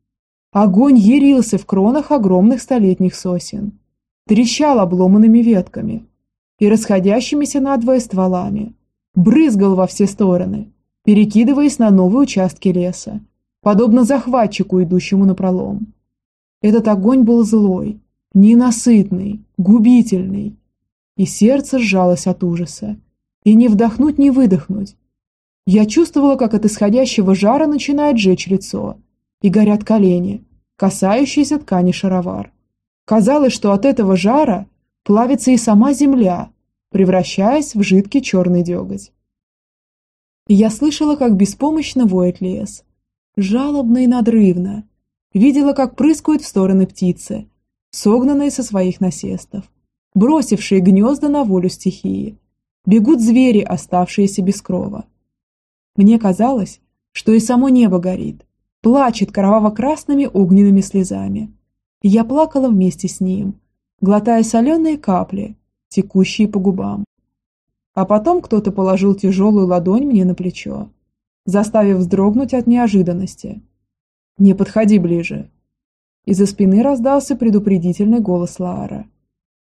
Огонь ярился в кронах огромных столетних сосен, трещал обломанными ветками и расходящимися надвое стволами, брызгал во все стороны, перекидываясь на новые участки леса, подобно захватчику, идущему на пролом. Этот огонь был злой, ненасытный, губительный, и сердце сжалось от ужаса, и не вдохнуть, не выдохнуть. Я чувствовала, как от исходящего жара начинает жечь лицо – и горят колени, касающиеся ткани шаровар. Казалось, что от этого жара плавится и сама земля, превращаясь в жидкий черный деготь. И я слышала, как беспомощно воет лес. Жалобно и надрывно, видела, как прыскают в стороны птицы, согнанные со своих насестов, бросившие гнезда на волю стихии. Бегут звери, оставшиеся без крова. Мне казалось, что и само небо горит, плачет кроваво-красными огненными слезами. Я плакала вместе с ним, глотая соленые капли, текущие по губам. А потом кто-то положил тяжелую ладонь мне на плечо, заставив вздрогнуть от неожиданности. «Не подходи ближе!» Из-за спины раздался предупредительный голос Лаара.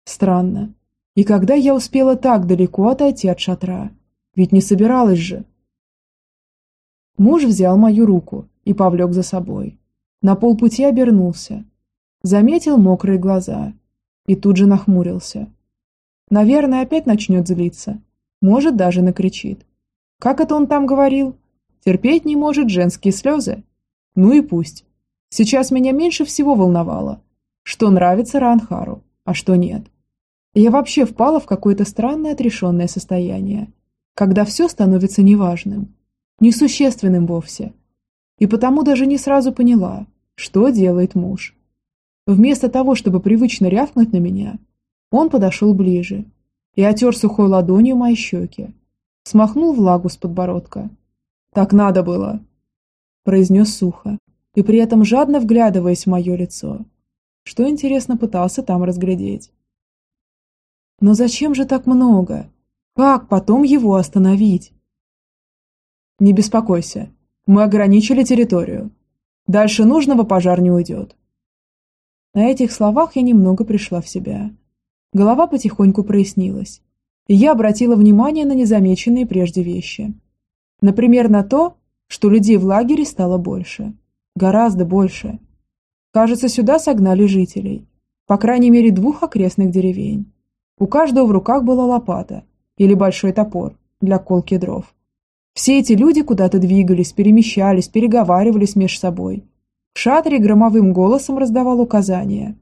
Странно. И когда я успела так далеко отойти от шатра? Ведь не собиралась же. Муж взял мою руку и повлек за собой. На полпути обернулся. Заметил мокрые глаза. И тут же нахмурился. Наверное, опять начнет злиться. Может, даже накричит. Как это он там говорил? Терпеть не может женские слезы. Ну и пусть. Сейчас меня меньше всего волновало, что нравится Ранхару, а что нет. Я вообще впала в какое-то странное отрешенное состояние, когда все становится неважным, несущественным вовсе. И потому даже не сразу поняла, что делает муж. Вместо того, чтобы привычно рявкнуть на меня, он подошел ближе и отер сухой ладонью мои щеки, смахнул влагу с подбородка. «Так надо было!» произнес сухо и при этом жадно вглядываясь в мое лицо. Что, интересно, пытался там разглядеть. Но зачем же так много? Как потом его остановить? Не беспокойся, мы ограничили территорию. Дальше нужного пожар не уйдет. На этих словах я немного пришла в себя. Голова потихоньку прояснилась, и я обратила внимание на незамеченные прежде вещи. Например, на то, что людей в лагере стало больше. Гораздо больше. Кажется, сюда согнали жителей. По крайней мере, двух окрестных деревень. У каждого в руках была лопата или большой топор для колки дров. Все эти люди куда-то двигались, перемещались, переговаривались между собой. В шатре громовым голосом раздавал указания.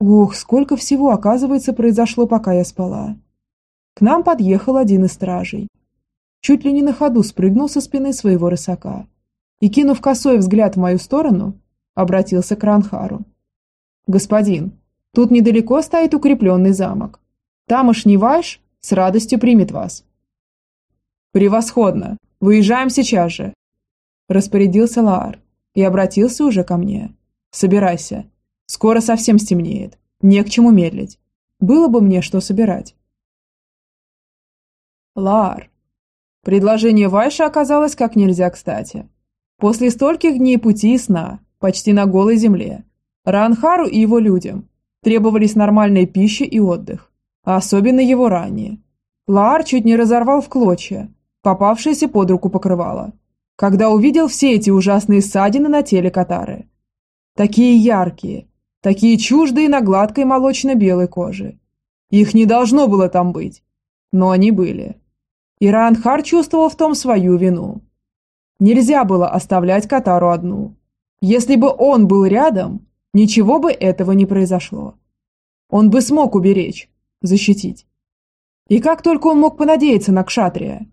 Ох, сколько всего, оказывается, произошло, пока я спала. К нам подъехал один из стражей. Чуть ли не на ходу спрыгнул со спины своего рысака и, кинув косой взгляд в мою сторону, обратился к Ранхару. «Господин, тут недалеко стоит укрепленный замок. Тамошний Вайш с радостью примет вас». «Превосходно! Выезжаем сейчас же!» Распорядился Лаар и обратился уже ко мне. «Собирайся. Скоро совсем стемнеет. Не к чему медлить. Было бы мне что собирать». Лаар. Предложение Вайша оказалось как нельзя кстати. После стольких дней пути и сна, почти на голой земле, Ранхару и его людям требовались нормальная пища и отдых, а особенно его ранее. Лаар чуть не разорвал в клочья, попавшееся под руку покрывало, когда увидел все эти ужасные ссадины на теле Катары. Такие яркие, такие чуждые на гладкой молочно-белой коже. Их не должно было там быть, но они были. И Ранхар чувствовал в том свою вину. Нельзя было оставлять Катару одну. Если бы он был рядом, ничего бы этого не произошло. Он бы смог уберечь, защитить. И как только он мог понадеяться на Кшатрия?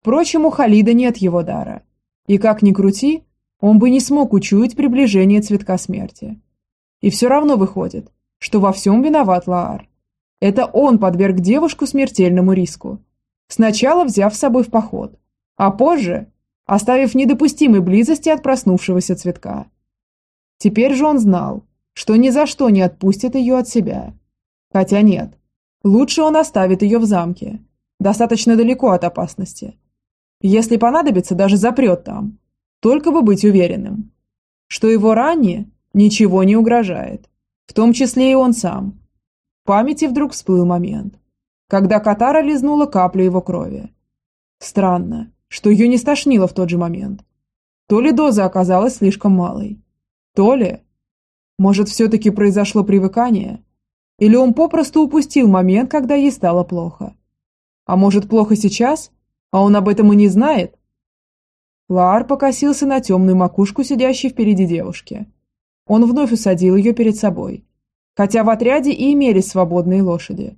Впрочем, у Халида нет его дара. И как ни крути, он бы не смог учуять приближение цветка смерти. И все равно выходит, что во всем виноват Лаар. Это он подверг девушку смертельному риску. Сначала взяв с собой в поход, а позже оставив недопустимой близости от проснувшегося цветка. Теперь же он знал, что ни за что не отпустит ее от себя. Хотя нет, лучше он оставит ее в замке, достаточно далеко от опасности. Если понадобится, даже запрет там, только бы быть уверенным, что его ранее ничего не угрожает, в том числе и он сам. В памяти вдруг всплыл момент, когда Катара лизнула каплю его крови. Странно, что ее не стошнило в тот же момент. То ли доза оказалась слишком малой, то ли... Может, все-таки произошло привыкание? Или он попросту упустил момент, когда ей стало плохо? А может, плохо сейчас, а он об этом и не знает? Лаар покосился на темную макушку сидящей впереди девушки. Он вновь усадил ее перед собой, хотя в отряде и имелись свободные лошади.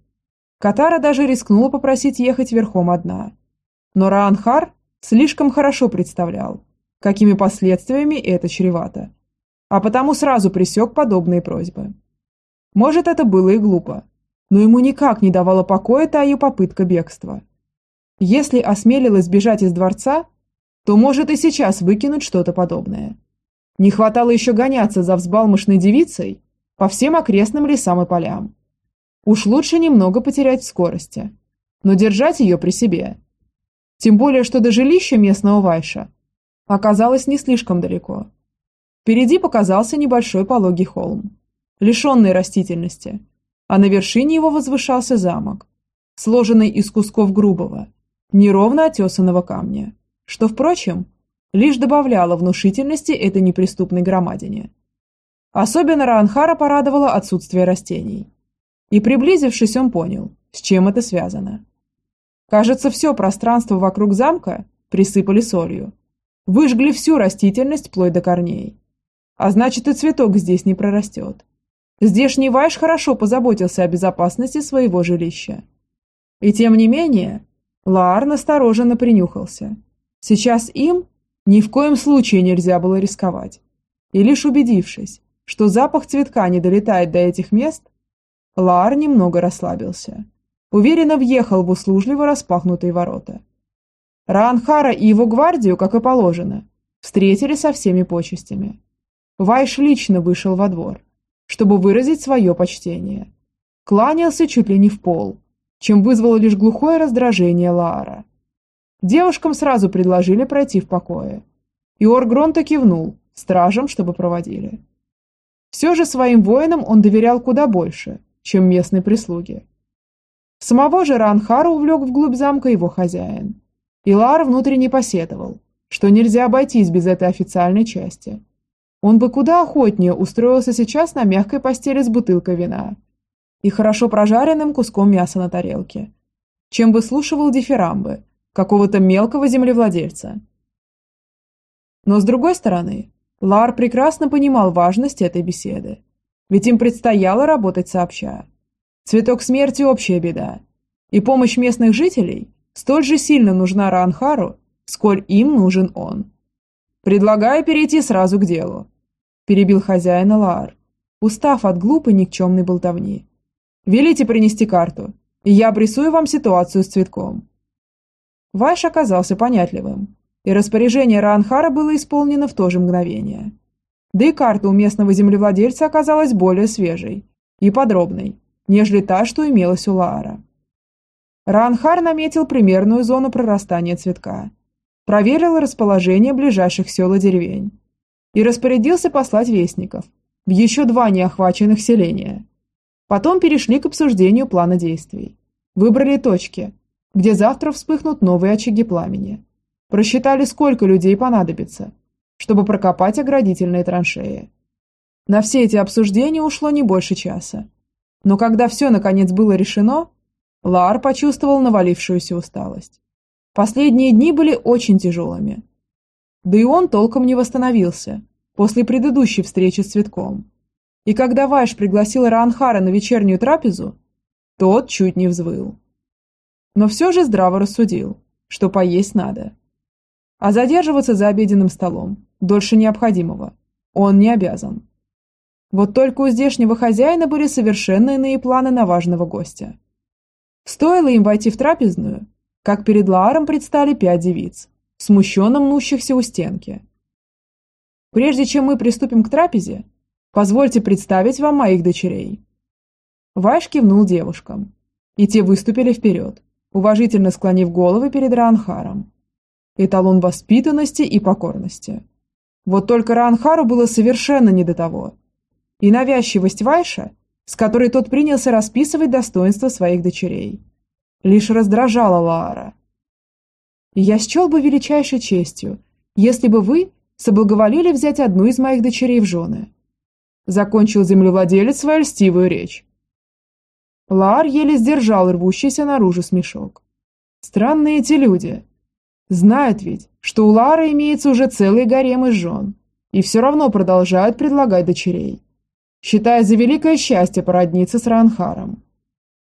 Катара даже рискнула попросить ехать верхом одна. Но Раанхар слишком хорошо представлял, какими последствиями это чревато. а потому сразу пресек подобные просьбы. Может, это было и глупо, но ему никак не давала покоя та ее попытка бегства. Если осмелилась бежать из дворца, то может и сейчас выкинуть что-то подобное. Не хватало еще гоняться за взбалмошной девицей по всем окрестным лесам и полям. Уж лучше немного потерять в скорости, но держать ее при себе. Тем более, что до жилища местного Вайша оказалось не слишком далеко. Впереди показался небольшой пологий холм, лишенный растительности, а на вершине его возвышался замок, сложенный из кусков грубого, неровно отесанного камня, что, впрочем, лишь добавляло внушительности этой неприступной громадине. Особенно Раанхара порадовало отсутствие растений. И приблизившись, он понял, с чем это связано. Кажется, все пространство вокруг замка присыпали солью, выжгли всю растительность вплоть до корней. А значит, и цветок здесь не прорастет. Здешний Вайш хорошо позаботился о безопасности своего жилища. И тем не менее, Лаар настороженно принюхался. Сейчас им ни в коем случае нельзя было рисковать. И лишь убедившись, что запах цветка не долетает до этих мест, Лаар немного расслабился. Уверенно въехал в услужливо распахнутые ворота. Раанхара и его гвардию, как и положено, встретили со всеми почестями. Вайш лично вышел во двор, чтобы выразить свое почтение. Кланялся чуть ли не в пол, чем вызвало лишь глухое раздражение Лаара. Девушкам сразу предложили пройти в покое. И Оргронта кивнул стражам, чтобы проводили. Все же своим воинам он доверял куда больше, чем местной прислуге. Самого же Ранхара увлек вглубь замка его хозяин. И Лар внутренне посетовал, что нельзя обойтись без этой официальной части – он бы куда охотнее устроился сейчас на мягкой постели с бутылкой вина и хорошо прожаренным куском мяса на тарелке, чем выслушивал дифирамбы какого-то мелкого землевладельца. Но с другой стороны, Лар прекрасно понимал важность этой беседы, ведь им предстояло работать сообща. Цветок смерти – общая беда, и помощь местных жителей столь же сильно нужна Ранхару, сколь им нужен он. Предлагаю перейти сразу к делу перебил хозяина Лаар, устав от глупой никчемной болтовни. «Велите принести карту, и я обрисую вам ситуацию с цветком». Вайш оказался понятливым, и распоряжение Раанхара было исполнено в то же мгновение. Да и карта у местного землевладельца оказалась более свежей и подробной, нежели та, что имелась у Лаара. Раанхар наметил примерную зону прорастания цветка, проверил расположение ближайших сел и деревень, и распорядился послать вестников в еще два неохваченных селения. Потом перешли к обсуждению плана действий. Выбрали точки, где завтра вспыхнут новые очаги пламени. Просчитали, сколько людей понадобится, чтобы прокопать оградительные траншеи. На все эти обсуждения ушло не больше часа. Но когда все наконец было решено, Лар почувствовал навалившуюся усталость. Последние дни были очень тяжелыми. Да и он толком не восстановился после предыдущей встречи с Цветком. И когда Вайш пригласил Раанхара на вечернюю трапезу, тот чуть не взвыл. Но все же здраво рассудил, что поесть надо. А задерживаться за обеденным столом дольше необходимого он не обязан. Вот только у здешнего хозяина были совершенно иные планы на важного гостя. Стоило им войти в трапезную, как перед Лааром предстали пять девиц смущенно мнущихся у стенки. Прежде чем мы приступим к трапезе, позвольте представить вам моих дочерей. Вайш кивнул девушкам, и те выступили вперед, уважительно склонив головы перед Раанхаром. Эталон воспитанности и покорности. Вот только Раанхару было совершенно не до того. И навязчивость Вайша, с которой тот принялся расписывать достоинства своих дочерей, лишь раздражала Лаара. Я счел бы величайшей честью, если бы вы соблаговолили взять одну из моих дочерей в жены. Закончил землевладелец свою льстивую речь. Лар еле сдержал рвущийся наружу смешок. Странные эти люди. Знают ведь, что у Лары имеется уже целый гарем из жен, и все равно продолжают предлагать дочерей, считая за великое счастье породниться с Ранхаром.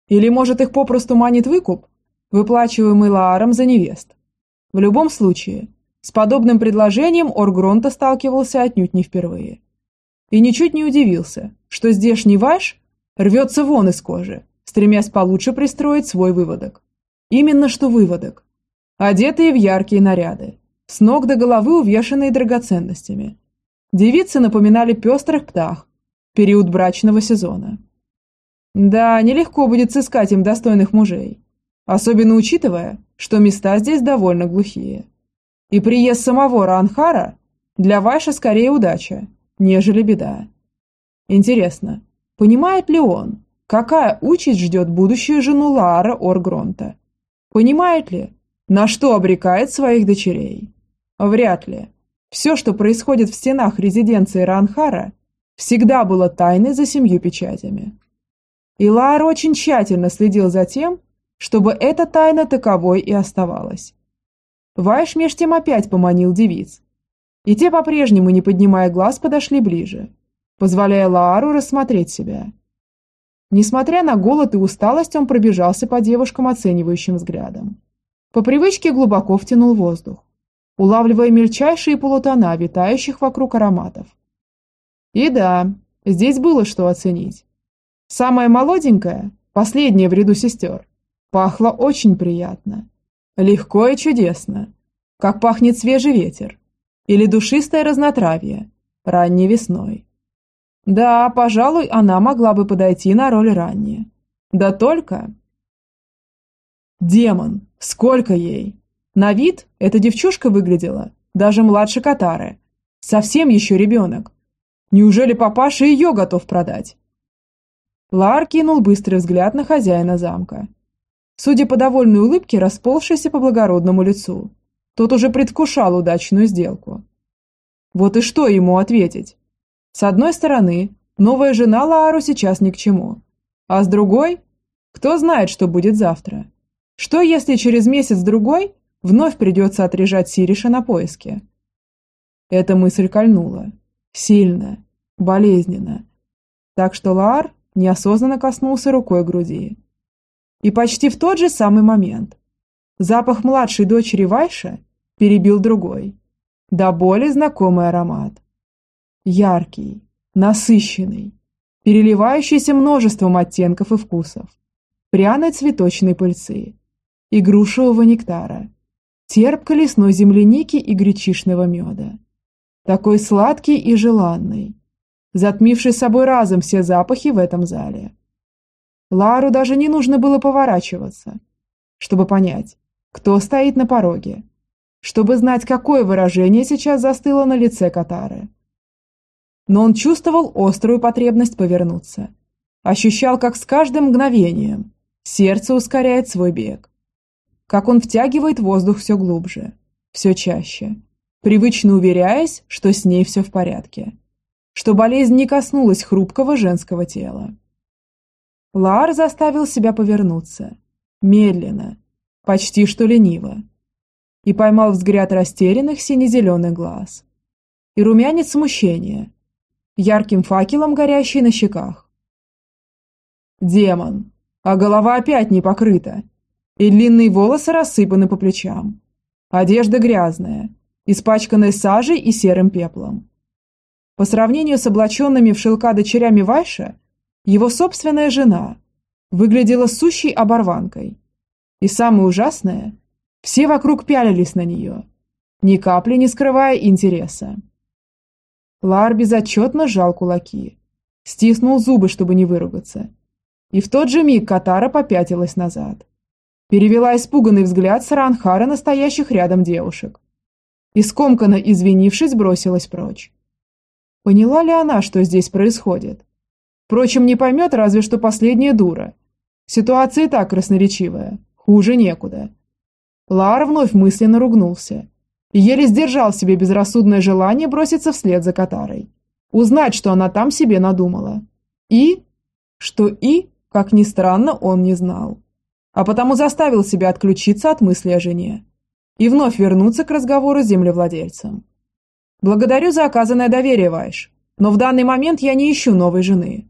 Или, может, их попросту манит выкуп, выплачиваемый Лааром за невест. В любом случае, с подобным предложением Оргронта сталкивался отнюдь не впервые. И ничуть не удивился, что здешний ваш рвется вон из кожи, стремясь получше пристроить свой выводок. Именно что выводок. Одетые в яркие наряды, с ног до головы увешанные драгоценностями. Девицы напоминали пестрых птах в период брачного сезона. Да, нелегко будет сыскать им достойных мужей, особенно учитывая, что места здесь довольно глухие. И приезд самого Ранхара для Вайша скорее удача, нежели беда. Интересно, понимает ли он, какая участь ждет будущую жену Лаара Оргронта? Понимает ли, на что обрекает своих дочерей? Вряд ли. Все, что происходит в стенах резиденции Ранхара, всегда было тайной за семью печатями. И Лаар очень тщательно следил за тем, чтобы эта тайна таковой и оставалась. Вайш меж тем опять поманил девиц, и те по-прежнему, не поднимая глаз, подошли ближе, позволяя Лаару рассмотреть себя. Несмотря на голод и усталость, он пробежался по девушкам оценивающим взглядом. По привычке глубоко втянул воздух, улавливая мельчайшие полутона, витающих вокруг ароматов. И да, здесь было что оценить. Самая молоденькая, последняя в ряду сестер, пахла очень приятно. Легко и чудесно, как пахнет свежий ветер или душистое разнотравье ранней весной. Да, пожалуй, она могла бы подойти на роль ранее. Да только... Демон, сколько ей? На вид эта девчушка выглядела даже младше Катары. Совсем еще ребенок. Неужели папаша ее готов продать? Лар кинул быстрый взгляд на хозяина замка. Судя по довольной улыбке, расползшейся по благородному лицу, тот уже предвкушал удачную сделку. Вот и что ему ответить? С одной стороны, новая жена Лаару сейчас ни к чему. А с другой, кто знает, что будет завтра? Что, если через месяц-другой вновь придется отрежать Сириша на поиски? Эта мысль кольнула. Сильно, болезненно. Так что Лаар неосознанно коснулся рукой груди. И почти в тот же самый момент запах младшей дочери Вайша перебил другой, до боли знакомый аромат. Яркий, насыщенный, переливающийся множеством оттенков и вкусов, пряной цветочной пыльцы и грушевого нектара, терпко-лесной земляники и гречишного меда. Такой сладкий и желанный, затмивший собой разом все запахи в этом зале. Лару даже не нужно было поворачиваться, чтобы понять, кто стоит на пороге, чтобы знать, какое выражение сейчас застыло на лице Катары. Но он чувствовал острую потребность повернуться. Ощущал, как с каждым мгновением сердце ускоряет свой бег. Как он втягивает воздух все глубже, все чаще, привычно уверяясь, что с ней все в порядке что болезнь не коснулась хрупкого женского тела. Лар заставил себя повернуться, медленно, почти что лениво, и поймал взгляд растерянных сине-зеленых глаз. И румянец смущения, ярким факелом горящий на щеках. Демон, а голова опять не покрыта, и длинные волосы рассыпаны по плечам. Одежда грязная, испачканная сажей и серым пеплом. По сравнению с облаченными в шелка дочерями Вайша, его собственная жена выглядела сущей оборванкой. И самое ужасное, все вокруг пялились на нее, ни капли не скрывая интереса. Лар безотчетно сжал кулаки, стиснул зубы, чтобы не выругаться. И в тот же миг Катара попятилась назад. Перевела испуганный взгляд с Ранхара настоящих рядом девушек. И скомканно извинившись, бросилась прочь. Поняла ли она, что здесь происходит? Впрочем, не поймет разве что последняя дура. Ситуация и так красноречивая. Хуже некуда. Лар вновь мысленно ругнулся. И еле сдержал себе безрассудное желание броситься вслед за Катарой. Узнать, что она там себе надумала. И... Что и, как ни странно, он не знал. А потому заставил себя отключиться от мысли о жене. И вновь вернуться к разговору с землевладельцем. Благодарю за оказанное доверие, Вайш, но в данный момент я не ищу новой жены.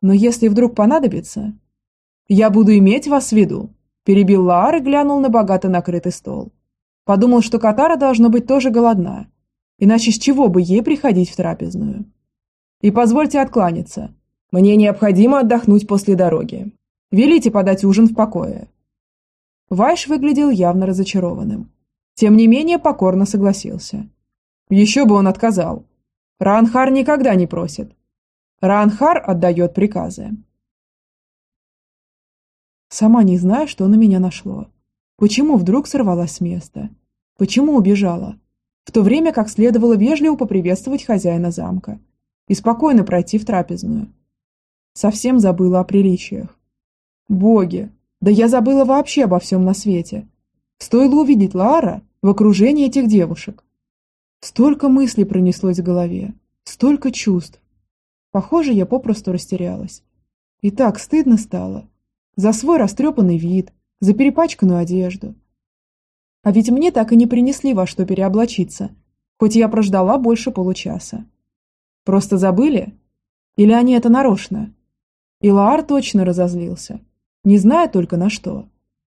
Но если вдруг понадобится, я буду иметь вас в виду, перебил Лаар и глянул на богато накрытый стол. Подумал, что Катара должно быть тоже голодна, иначе с чего бы ей приходить в трапезную. И позвольте откланяться. Мне необходимо отдохнуть после дороги. Велите подать ужин в покое». Вайш выглядел явно разочарованным. Тем не менее покорно согласился. Еще бы он отказал. Ранхар никогда не просит. Ранхар отдает приказы. Сама не знаю, что на меня нашло. Почему вдруг сорвалась с места? Почему убежала? В то время как следовало вежливо поприветствовать хозяина замка и спокойно пройти в трапезную. Совсем забыла о приличиях. Боги, да я забыла вообще обо всем на свете. Стоило увидеть Лара в окружении этих девушек. Столько мыслей пронеслось в голове, столько чувств. Похоже, я попросту растерялась. И так стыдно стало. За свой растрепанный вид, за перепачканную одежду. А ведь мне так и не принесли во что переоблачиться, хоть я прождала больше получаса. Просто забыли? Или они это нарочно? Илаар точно разозлился, не зная только на что.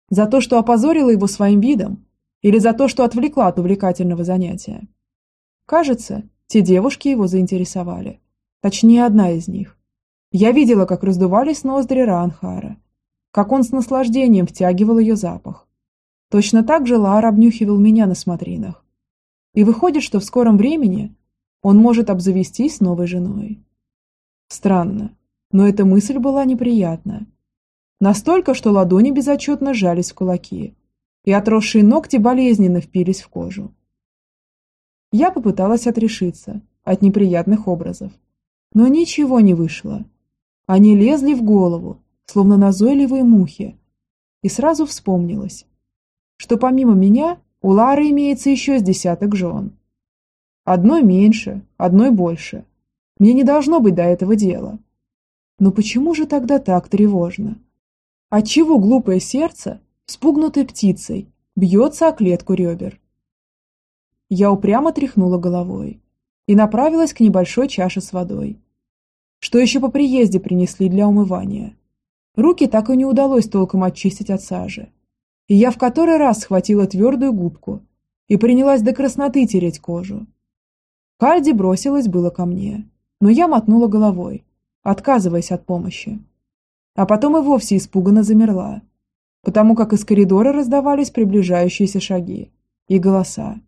За то, что опозорила его своим видом, или за то, что отвлекла от увлекательного занятия. Кажется, те девушки его заинтересовали. Точнее, одна из них. Я видела, как раздувались ноздри Ранхара, как он с наслаждением втягивал ее запах. Точно так же Лаар обнюхивал меня на смотринах. И выходит, что в скором времени он может обзавестись новой женой. Странно, но эта мысль была неприятна. Настолько, что ладони безотчетно сжались в кулаки, и отросшие ногти болезненно впились в кожу. Я попыталась отрешиться от неприятных образов, но ничего не вышло. Они лезли в голову, словно назойливые мухи, и сразу вспомнилось, что помимо меня у Лары имеется еще с десяток жен. Одной меньше, одной больше. Мне не должно быть до этого дела. Но почему же тогда так тревожно? Отчего глупое сердце, спугнутой птицей, бьется о клетку ребер? Я упрямо тряхнула головой и направилась к небольшой чаше с водой. Что еще по приезде принесли для умывания? Руки так и не удалось толком очистить от сажи и я в который раз схватила твердую губку и принялась до красноты тереть кожу. Кальди бросилась было ко мне, но я мотнула головой, отказываясь от помощи. А потом и вовсе испуганно замерла, потому как из коридора раздавались приближающиеся шаги и голоса.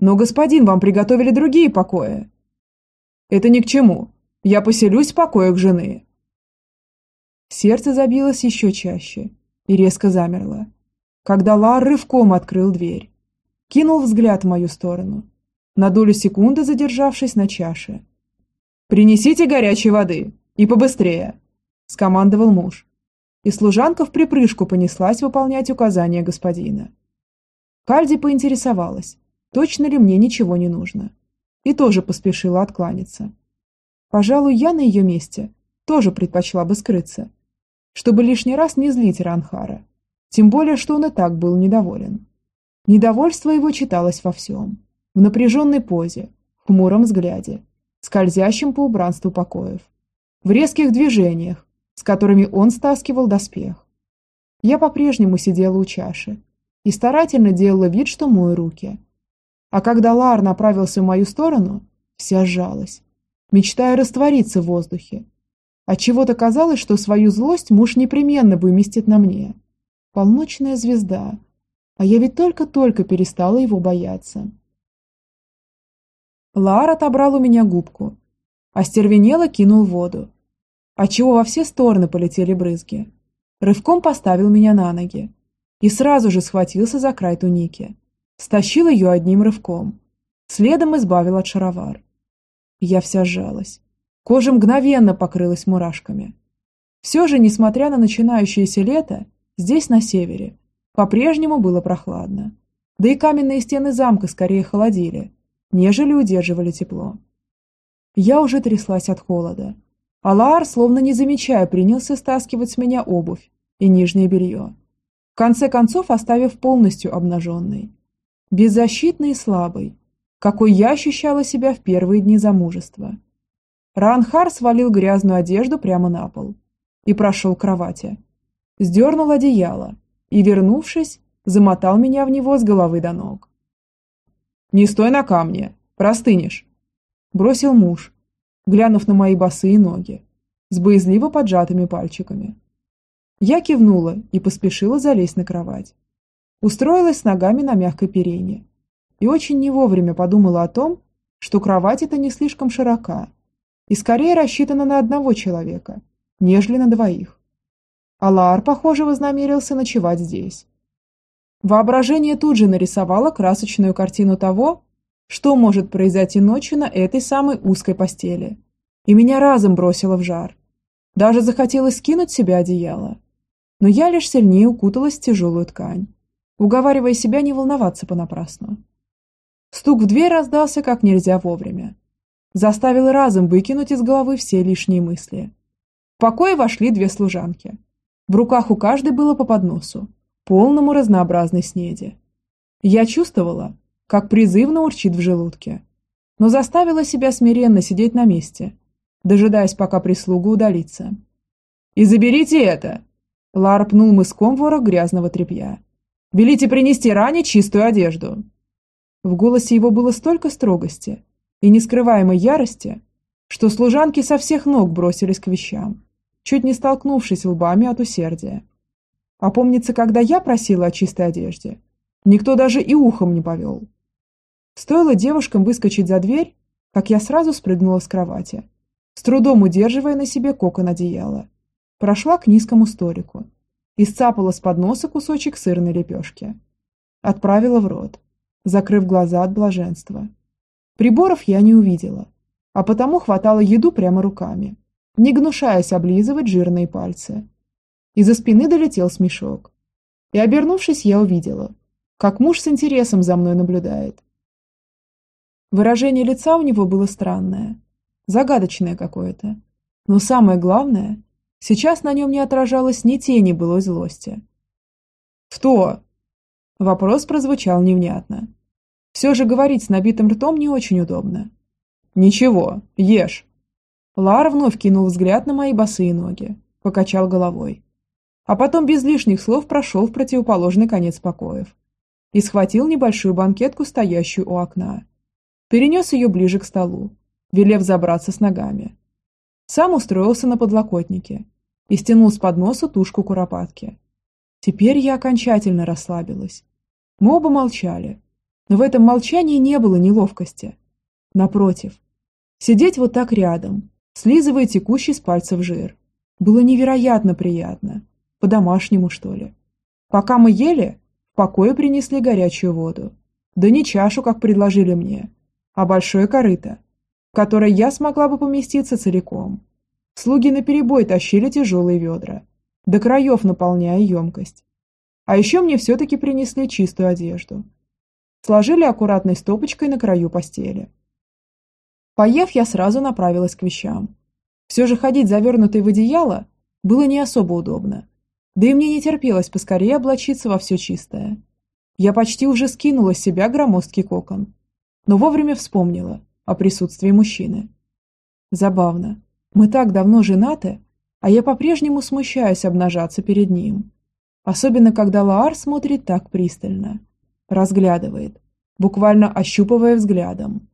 «Но, господин, вам приготовили другие покои!» «Это ни к чему. Я поселюсь в покоях жены». Сердце забилось еще чаще и резко замерло когда Лар рывком открыл дверь. Кинул взгляд в мою сторону, на долю секунды задержавшись на чаше. «Принесите горячей воды! И побыстрее!» – скомандовал муж. И служанка в припрыжку понеслась выполнять указания господина. Кальди поинтересовалась, точно ли мне ничего не нужно. И тоже поспешила откланяться. Пожалуй, я на ее месте тоже предпочла бы скрыться, чтобы лишний раз не злить Ранхара. Тем более, что он и так был недоволен. Недовольство его читалось во всем. В напряженной позе, в хмуром взгляде, скользящем по убранству покоев, в резких движениях, с которыми он стаскивал доспех. Я по-прежнему сидела у чаши и старательно делала вид, что мою руки. А когда Лар направился в мою сторону, вся сжалась, мечтая раствориться в воздухе. Отчего-то казалось, что свою злость муж непременно выместит на мне – полночная звезда, а я ведь только-только перестала его бояться. Лар отобрал у меня губку, остервенело кинул воду, отчего во все стороны полетели брызги. Рывком поставил меня на ноги и сразу же схватился за край туники. Стащил ее одним рывком. Следом избавил от шаровар. Я вся сжалась. Кожа мгновенно покрылась мурашками. Все же, несмотря на начинающееся лето, Здесь, на севере, по-прежнему было прохладно. Да и каменные стены замка скорее холодили, нежели удерживали тепло. Я уже тряслась от холода. А Лаар, словно не замечая, принялся стаскивать с меня обувь и нижнее белье. В конце концов, оставив полностью обнаженной. Беззащитной и слабой, какой я ощущала себя в первые дни замужества. Ранхар свалил грязную одежду прямо на пол и прошел к кровати, сдернул одеяло и, вернувшись, замотал меня в него с головы до ног. «Не стой на камне, простынешь», – бросил муж, глянув на мои босые ноги, с боязливо поджатыми пальчиками. Я кивнула и поспешила залезть на кровать. Устроилась с ногами на мягкой перине и очень не вовремя подумала о том, что кровать эта не слишком широка и скорее рассчитана на одного человека, нежели на двоих. Алар, похоже, вознамерился ночевать здесь. Воображение тут же нарисовало красочную картину того, что может произойти ночью на этой самой узкой постели, и меня разом бросило в жар. Даже захотелось скинуть себе одеяло. Но я лишь сильнее укуталась в тяжелую ткань, уговаривая себя не волноваться понапрасну. Стук в дверь раздался как нельзя вовремя. Заставил разом выкинуть из головы все лишние мысли. В покое вошли две служанки. В руках у каждой было по подносу, полному разнообразной снеди. Я чувствовала, как призывно урчит в желудке, но заставила себя смиренно сидеть на месте, дожидаясь, пока прислуга удалится. «И заберите это!» Лара пнул мыском ворох грязного тряпья. «Велите принести ране чистую одежду!» В голосе его было столько строгости и нескрываемой ярости, что служанки со всех ног бросились к вещам, чуть не столкнувшись лбами от усердия. А помнится, когда я просила о чистой одежде, никто даже и ухом не повел. Стоило девушкам выскочить за дверь, как я сразу спрыгнула с кровати, с трудом удерживая на себе кокон одеяла. Прошла к низкому столику и сцапала с подноса кусочек сырной лепешки. Отправила в рот, закрыв глаза от блаженства. Приборов я не увидела, а потому хватала еду прямо руками, не гнушаясь облизывать жирные пальцы. Из-за спины долетел смешок. И, обернувшись, я увидела, как муж с интересом за мной наблюдает. Выражение лица у него было странное, загадочное какое-то. Но самое главное, сейчас на нем не отражалось ни тени былой злости. «Кто?» Вопрос прозвучал невнятно. Все же говорить с набитым ртом не очень удобно. «Ничего, ешь!» Лар вновь кинул взгляд на мои босые ноги, покачал головой. А потом без лишних слов прошел в противоположный конец покоев и схватил небольшую банкетку, стоящую у окна перенес ее ближе к столу, велев забраться с ногами. Сам устроился на подлокотнике и стянул с подноса тушку куропатки. Теперь я окончательно расслабилась. Мы оба молчали, но в этом молчании не было неловкости. Напротив, сидеть вот так рядом, слизывая текущий с пальцев жир, было невероятно приятно, по-домашнему что ли. Пока мы ели, в покое принесли горячую воду. Да не чашу, как предложили мне, а большое корыто, в которое я смогла бы поместиться целиком. Слуги наперебой тащили тяжелые ведра, до краев наполняя емкость. А еще мне все-таки принесли чистую одежду. Сложили аккуратной стопочкой на краю постели. Поев, я сразу направилась к вещам. Все же ходить завернутой в одеяло было не особо удобно. Да и мне не терпелось поскорее облачиться во все чистое. Я почти уже скинула с себя громоздкий кокон но вовремя вспомнила о присутствии мужчины. Забавно. Мы так давно женаты, а я по-прежнему смущаюсь обнажаться перед ним. Особенно, когда Лаар смотрит так пристально. Разглядывает, буквально ощупывая взглядом.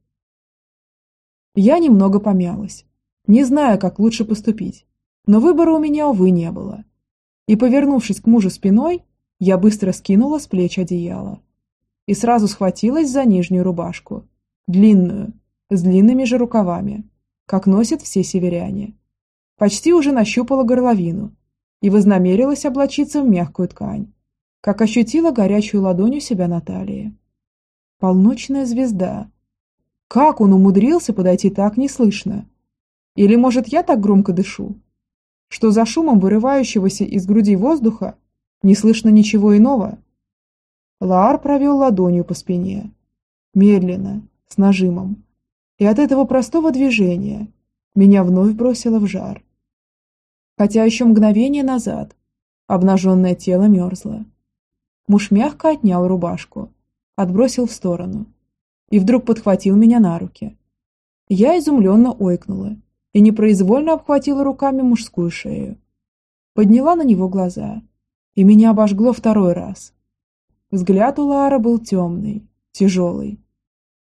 Я немного помялась, не зная, как лучше поступить, но выбора у меня, увы, не было. И, повернувшись к мужу спиной, я быстро скинула с плеч одеяло и сразу схватилась за нижнюю рубашку. Длинную, с длинными же рукавами, как носят все северяне. Почти уже нащупала горловину и вознамерилась облачиться в мягкую ткань, как ощутила горячую ладонь у себя на талии. Полночная звезда. Как он умудрился подойти так неслышно? Или, может, я так громко дышу, что за шумом вырывающегося из груди воздуха не слышно ничего иного? Лаар провел ладонью по спине. Медленно, с нажимом. И от этого простого движения меня вновь бросило в жар. Хотя еще мгновение назад обнаженное тело мерзло. Муж мягко отнял рубашку, отбросил в сторону и вдруг подхватил меня на руки. Я изумленно ойкнула и непроизвольно обхватила руками мужскую шею. Подняла на него глаза, и меня обожгло второй раз. Взгляд у Лара был темный, тяжелый.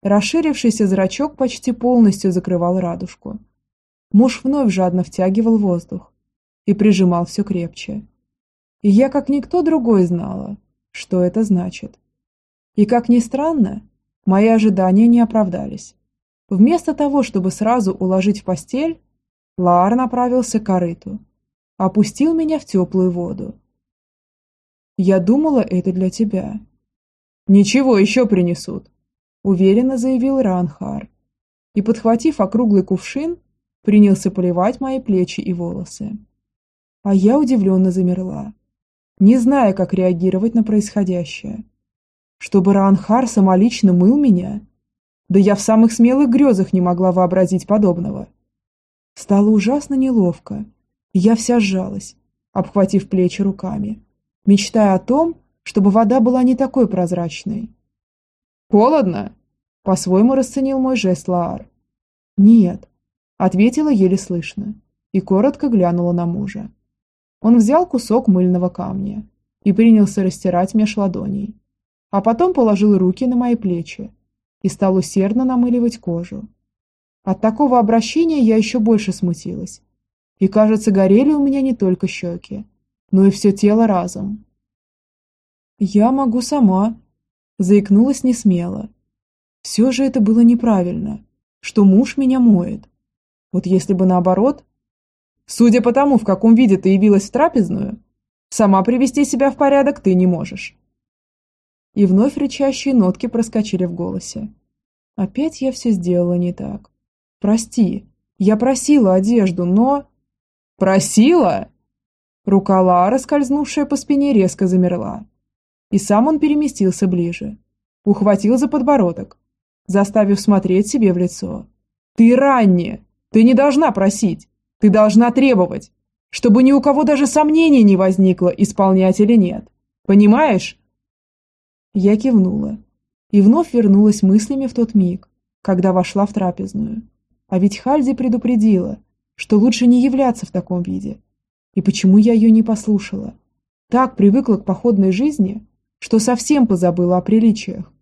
Расширившийся зрачок почти полностью закрывал радужку. Муж вновь жадно втягивал воздух и прижимал все крепче. И я, как никто другой, знала, что это значит. И, как ни странно, мои ожидания не оправдались. Вместо того, чтобы сразу уложить в постель, Лаар направился к корыту, опустил меня в теплую воду. «Я думала, это для тебя». «Ничего, еще принесут», – уверенно заявил Ранхар. И, подхватив округлый кувшин, принялся поливать мои плечи и волосы. А я удивленно замерла, не зная, как реагировать на происходящее. Чтобы Ранхар самолично мыл меня? Да я в самых смелых грезах не могла вообразить подобного. Стало ужасно неловко, я вся сжалась, обхватив плечи руками, мечтая о том, чтобы вода была не такой прозрачной. «Холодно?» – по-своему расценил мой жест Лаар. «Нет», – ответила еле слышно и коротко глянула на мужа. Он взял кусок мыльного камня и принялся растирать меж ладоней, а потом положил руки на мои плечи и стал усердно намыливать кожу. От такого обращения я еще больше смутилась. И, кажется, горели у меня не только щеки, но и все тело разом. «Я могу сама», – заикнулась несмело. Все же это было неправильно, что муж меня моет. Вот если бы наоборот... Судя по тому, в каком виде ты явилась в трапезную, сама привести себя в порядок ты не можешь. И вновь рычащие нотки проскочили в голосе. Опять я все сделала не так. Прости, я просила одежду, но... Просила? Рука Лара, скользнувшая по спине, резко замерла. И сам он переместился ближе. Ухватил за подбородок, заставив смотреть себе в лицо. Ты ранняя! Ты не должна просить! Ты должна требовать! Чтобы ни у кого даже сомнений не возникло, исполнять или нет. Понимаешь? Я кивнула и вновь вернулась мыслями в тот миг, когда вошла в трапезную. А ведь Хальди предупредила, что лучше не являться в таком виде. И почему я ее не послушала? Так привыкла к походной жизни, что совсем позабыла о приличиях.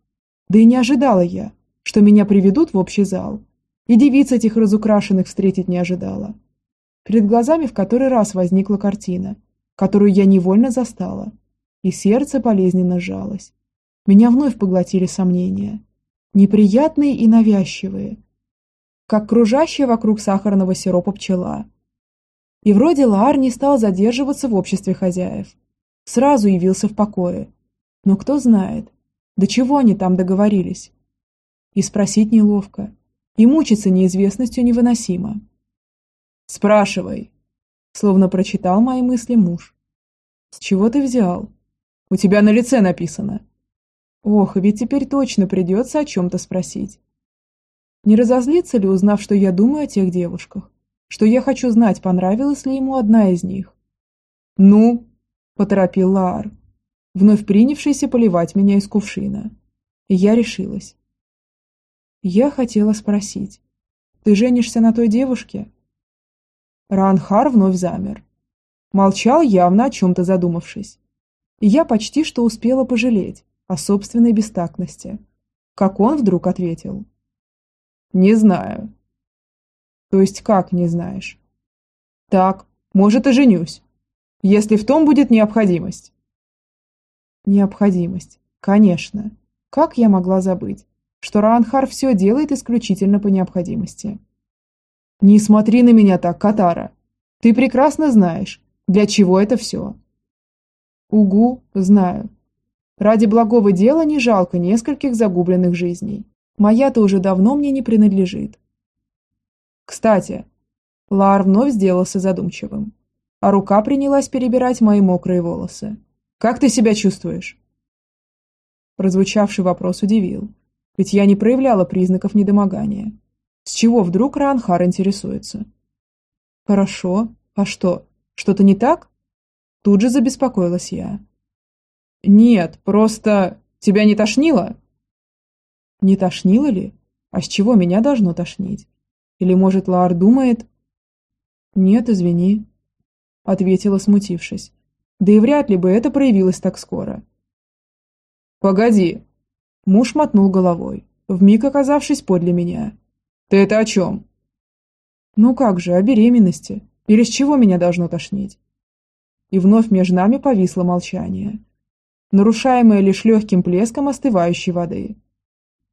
Да и не ожидала я, что меня приведут в общий зал. И девиц этих разукрашенных встретить не ожидала. Перед глазами в который раз возникла картина, которую я невольно застала, и сердце болезненно сжалось. Меня вновь поглотили сомнения. Неприятные и навязчивые – как кружащая вокруг сахарного сиропа пчела. И вроде Лаар не стал задерживаться в обществе хозяев. Сразу явился в покое. Но кто знает, до чего они там договорились. И спросить неловко, и мучиться неизвестностью невыносимо. «Спрашивай», словно прочитал мои мысли муж. «С чего ты взял? У тебя на лице написано». Ох, ведь теперь точно придется о чем-то спросить. Не разозлится ли, узнав, что я думаю о тех девушках? Что я хочу знать, понравилась ли ему одна из них? «Ну?» – поторопил Лаар, вновь принявшийся поливать меня из кувшина. Я решилась. Я хотела спросить, ты женишься на той девушке? Ранхар вновь замер. Молчал, явно о чем-то задумавшись. И я почти что успела пожалеть о собственной бестактности. Как он вдруг ответил. Не знаю. То есть как не знаешь? Так, может и женюсь. Если в том будет необходимость. Необходимость. Конечно. Как я могла забыть, что Раанхар все делает исключительно по необходимости? Не смотри на меня так, Катара. Ты прекрасно знаешь, для чего это все. Угу, знаю. Ради благого дела не жалко нескольких загубленных жизней. Моя-то уже давно мне не принадлежит. Кстати, Лар вновь сделался задумчивым, а рука принялась перебирать мои мокрые волосы. «Как ты себя чувствуешь?» Прозвучавший вопрос удивил, ведь я не проявляла признаков недомогания. С чего вдруг Ранхар интересуется? «Хорошо. А что, что-то не так?» Тут же забеспокоилась я. «Нет, просто... Тебя не тошнило?» Не тошнило ли? А с чего меня должно тошнить? Или, может, Лаар думает... Нет, извини, ответила, смутившись. Да и вряд ли бы это проявилось так скоро. Погоди. Муж мотнул головой, вмиг оказавшись подле меня. Ты это о чем? Ну как же, о беременности? Или с чего меня должно тошнить? И вновь между нами повисло молчание, нарушаемое лишь легким плеском остывающей воды.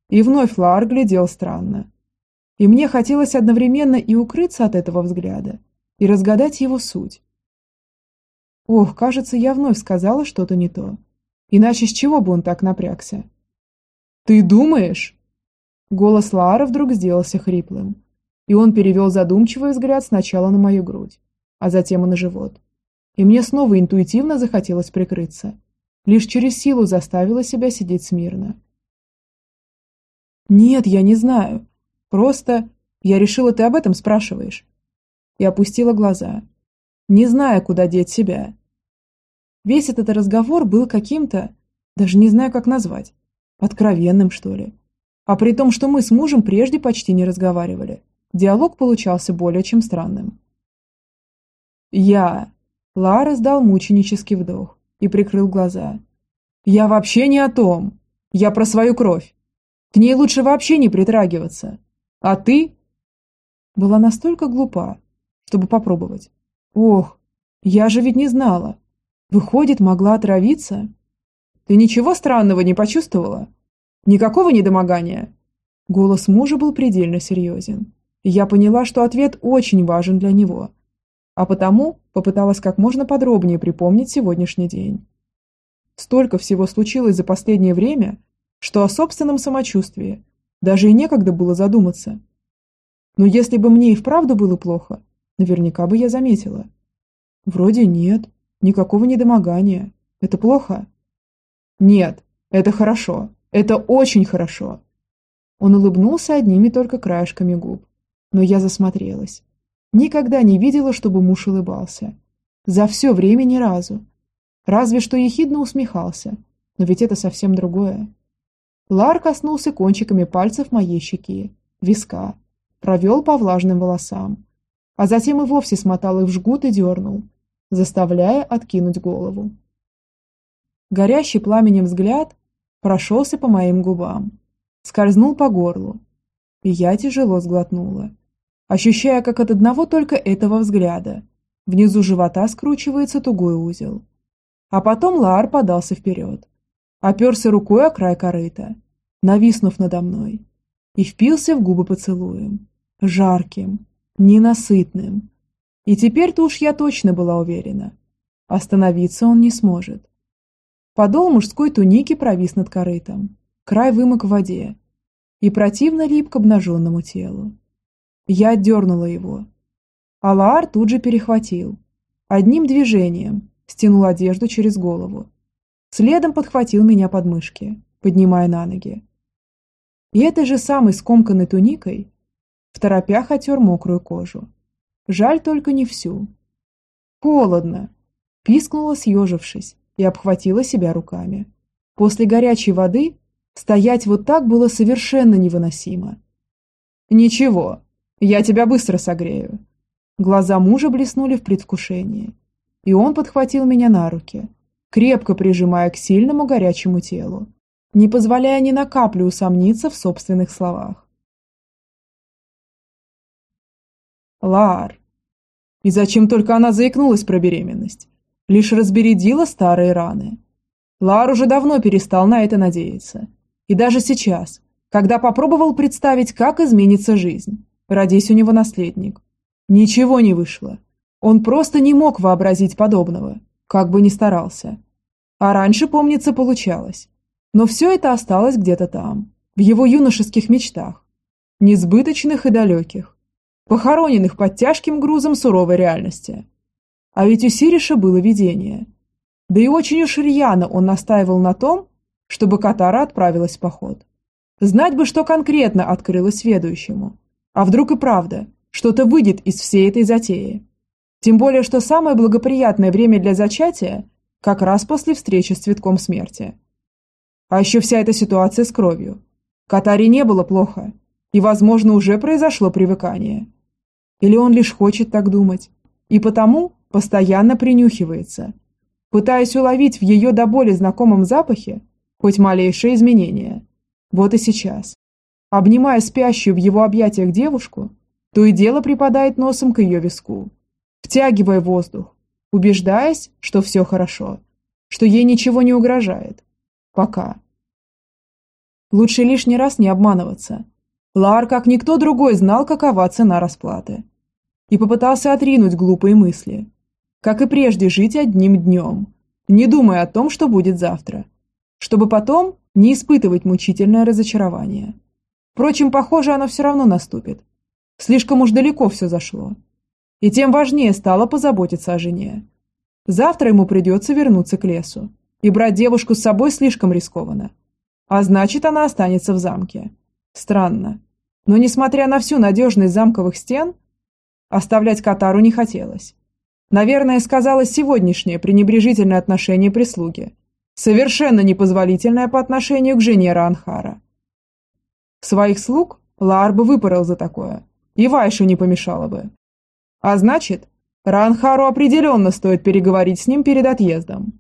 И вновь Лар глядел странно. И мне хотелось одновременно и укрыться от этого взгляда, и разгадать его суть. Ох, кажется, я вновь сказала что-то не то. Иначе с чего бы он так напрягся? «Ты думаешь?» Голос Лаара вдруг сделался хриплым, и он перевел задумчивый взгляд сначала на мою грудь, а затем и на живот. И мне снова интуитивно захотелось прикрыться. Лишь через силу заставила себя сидеть смирно. «Нет, я не знаю. Просто я решила, ты об этом спрашиваешь». И опустила глаза, не зная, куда деть себя. Весь этот разговор был каким-то, даже не знаю, как назвать, откровенным, что ли. А при том, что мы с мужем прежде почти не разговаривали, диалог получался более чем странным. «Я...» Лара сдал мученический вдох и прикрыл глаза. «Я вообще не о том. Я про свою кровь. К ней лучше вообще не притрагиваться. А ты...» Была настолько глупа, чтобы попробовать. «Ох, я же ведь не знала. Выходит, могла отравиться?» «Ты ничего странного не почувствовала?» Никакого недомогания?» Голос мужа был предельно серьезен. Я поняла, что ответ очень важен для него. А потому попыталась как можно подробнее припомнить сегодняшний день. Столько всего случилось за последнее время, что о собственном самочувствии даже и некогда было задуматься. Но если бы мне и вправду было плохо, наверняка бы я заметила. Вроде нет, никакого недомогания. Это плохо? Нет, это хорошо. Это очень хорошо. Он улыбнулся одними только краешками губ. Но я засмотрелась. Никогда не видела, чтобы муж улыбался. За все время ни разу. Разве что ехидно усмехался. Но ведь это совсем другое. Лар коснулся кончиками пальцев моей щеки, виска, провел по влажным волосам, а затем и вовсе смотал их в жгут и дернул, заставляя откинуть голову. Горящий пламенем взгляд прошелся по моим губам, скользнул по горлу, и я тяжело сглотнула, ощущая, как от одного только этого взгляда внизу живота скручивается тугой узел. А потом Лаар подался вперед, оперся рукой о край корыта, нависнув надо мной, и впился в губы поцелуем, жарким, ненасытным. И теперь-то уж я точно была уверена, остановиться он не сможет. Подол мужской туники провис над корытом, край вымок в воде и противно лип к обнаженному телу. Я отдернула его. Алаар тут же перехватил. Одним движением стянул одежду через голову. Следом подхватил меня под мышки, поднимая на ноги. И этой же самой скомканной туникой в торопях отер мокрую кожу. Жаль только не всю. «Холодно!» – пискнула, съежившись, и обхватила себя руками. После горячей воды стоять вот так было совершенно невыносимо. «Ничего, я тебя быстро согрею». Глаза мужа блеснули в предвкушении, и он подхватил меня на руки, крепко прижимая к сильному горячему телу, не позволяя ни на каплю усомниться в собственных словах. Лар. И зачем только она заикнулась про беременность? Лишь разбередила старые раны. Лар уже давно перестал на это надеяться. И даже сейчас, когда попробовал представить, как изменится жизнь, родись у него наследник, ничего не вышло. Он просто не мог вообразить подобного, как бы ни старался. А раньше, помнится, получалось. Но все это осталось где-то там, в его юношеских мечтах, несбыточных и далеких, похороненных под тяжким грузом суровой реальности. А ведь у Сириша было видение. Да и очень уж рьяно он настаивал на том, чтобы Катара отправилась в поход. Знать бы, что конкретно открылось ведущему. А вдруг и правда, что-то выйдет из всей этой затеи. Тем более, что самое благоприятное время для зачатия как раз после встречи с цветком смерти. А еще вся эта ситуация с кровью. Катаре не было плохо, и, возможно, уже произошло привыкание. Или он лишь хочет так думать, и потому постоянно принюхивается, пытаясь уловить в ее до боли знакомом запахе хоть малейшее изменение. Вот и сейчас. Обнимая спящую в его объятиях девушку, то и дело припадает носом к ее виску, втягивая воздух, убеждаясь, что все хорошо, что ей ничего не угрожает. Пока. Лучше лишний раз не обманываться. Лар, как никто другой, знал, какова цена расплаты. И попытался отринуть глупые мысли. Как и прежде, жить одним днем, не думая о том, что будет завтра. Чтобы потом не испытывать мучительное разочарование. Впрочем, похоже, оно все равно наступит. Слишком уж далеко все зашло. И тем важнее стало позаботиться о жене. Завтра ему придется вернуться к лесу. И брать девушку с собой слишком рискованно. А значит, она останется в замке. Странно. Но несмотря на всю надежность замковых стен, оставлять Катару не хотелось. Наверное, сказалось сегодняшнее пренебрежительное отношение прислуги. Совершенно непозволительное по отношению к жене Ранхара. Своих слуг Лаар бы выпорол за такое. И Вайшу не помешало бы. А значит, Ранхару определенно стоит переговорить с ним перед отъездом.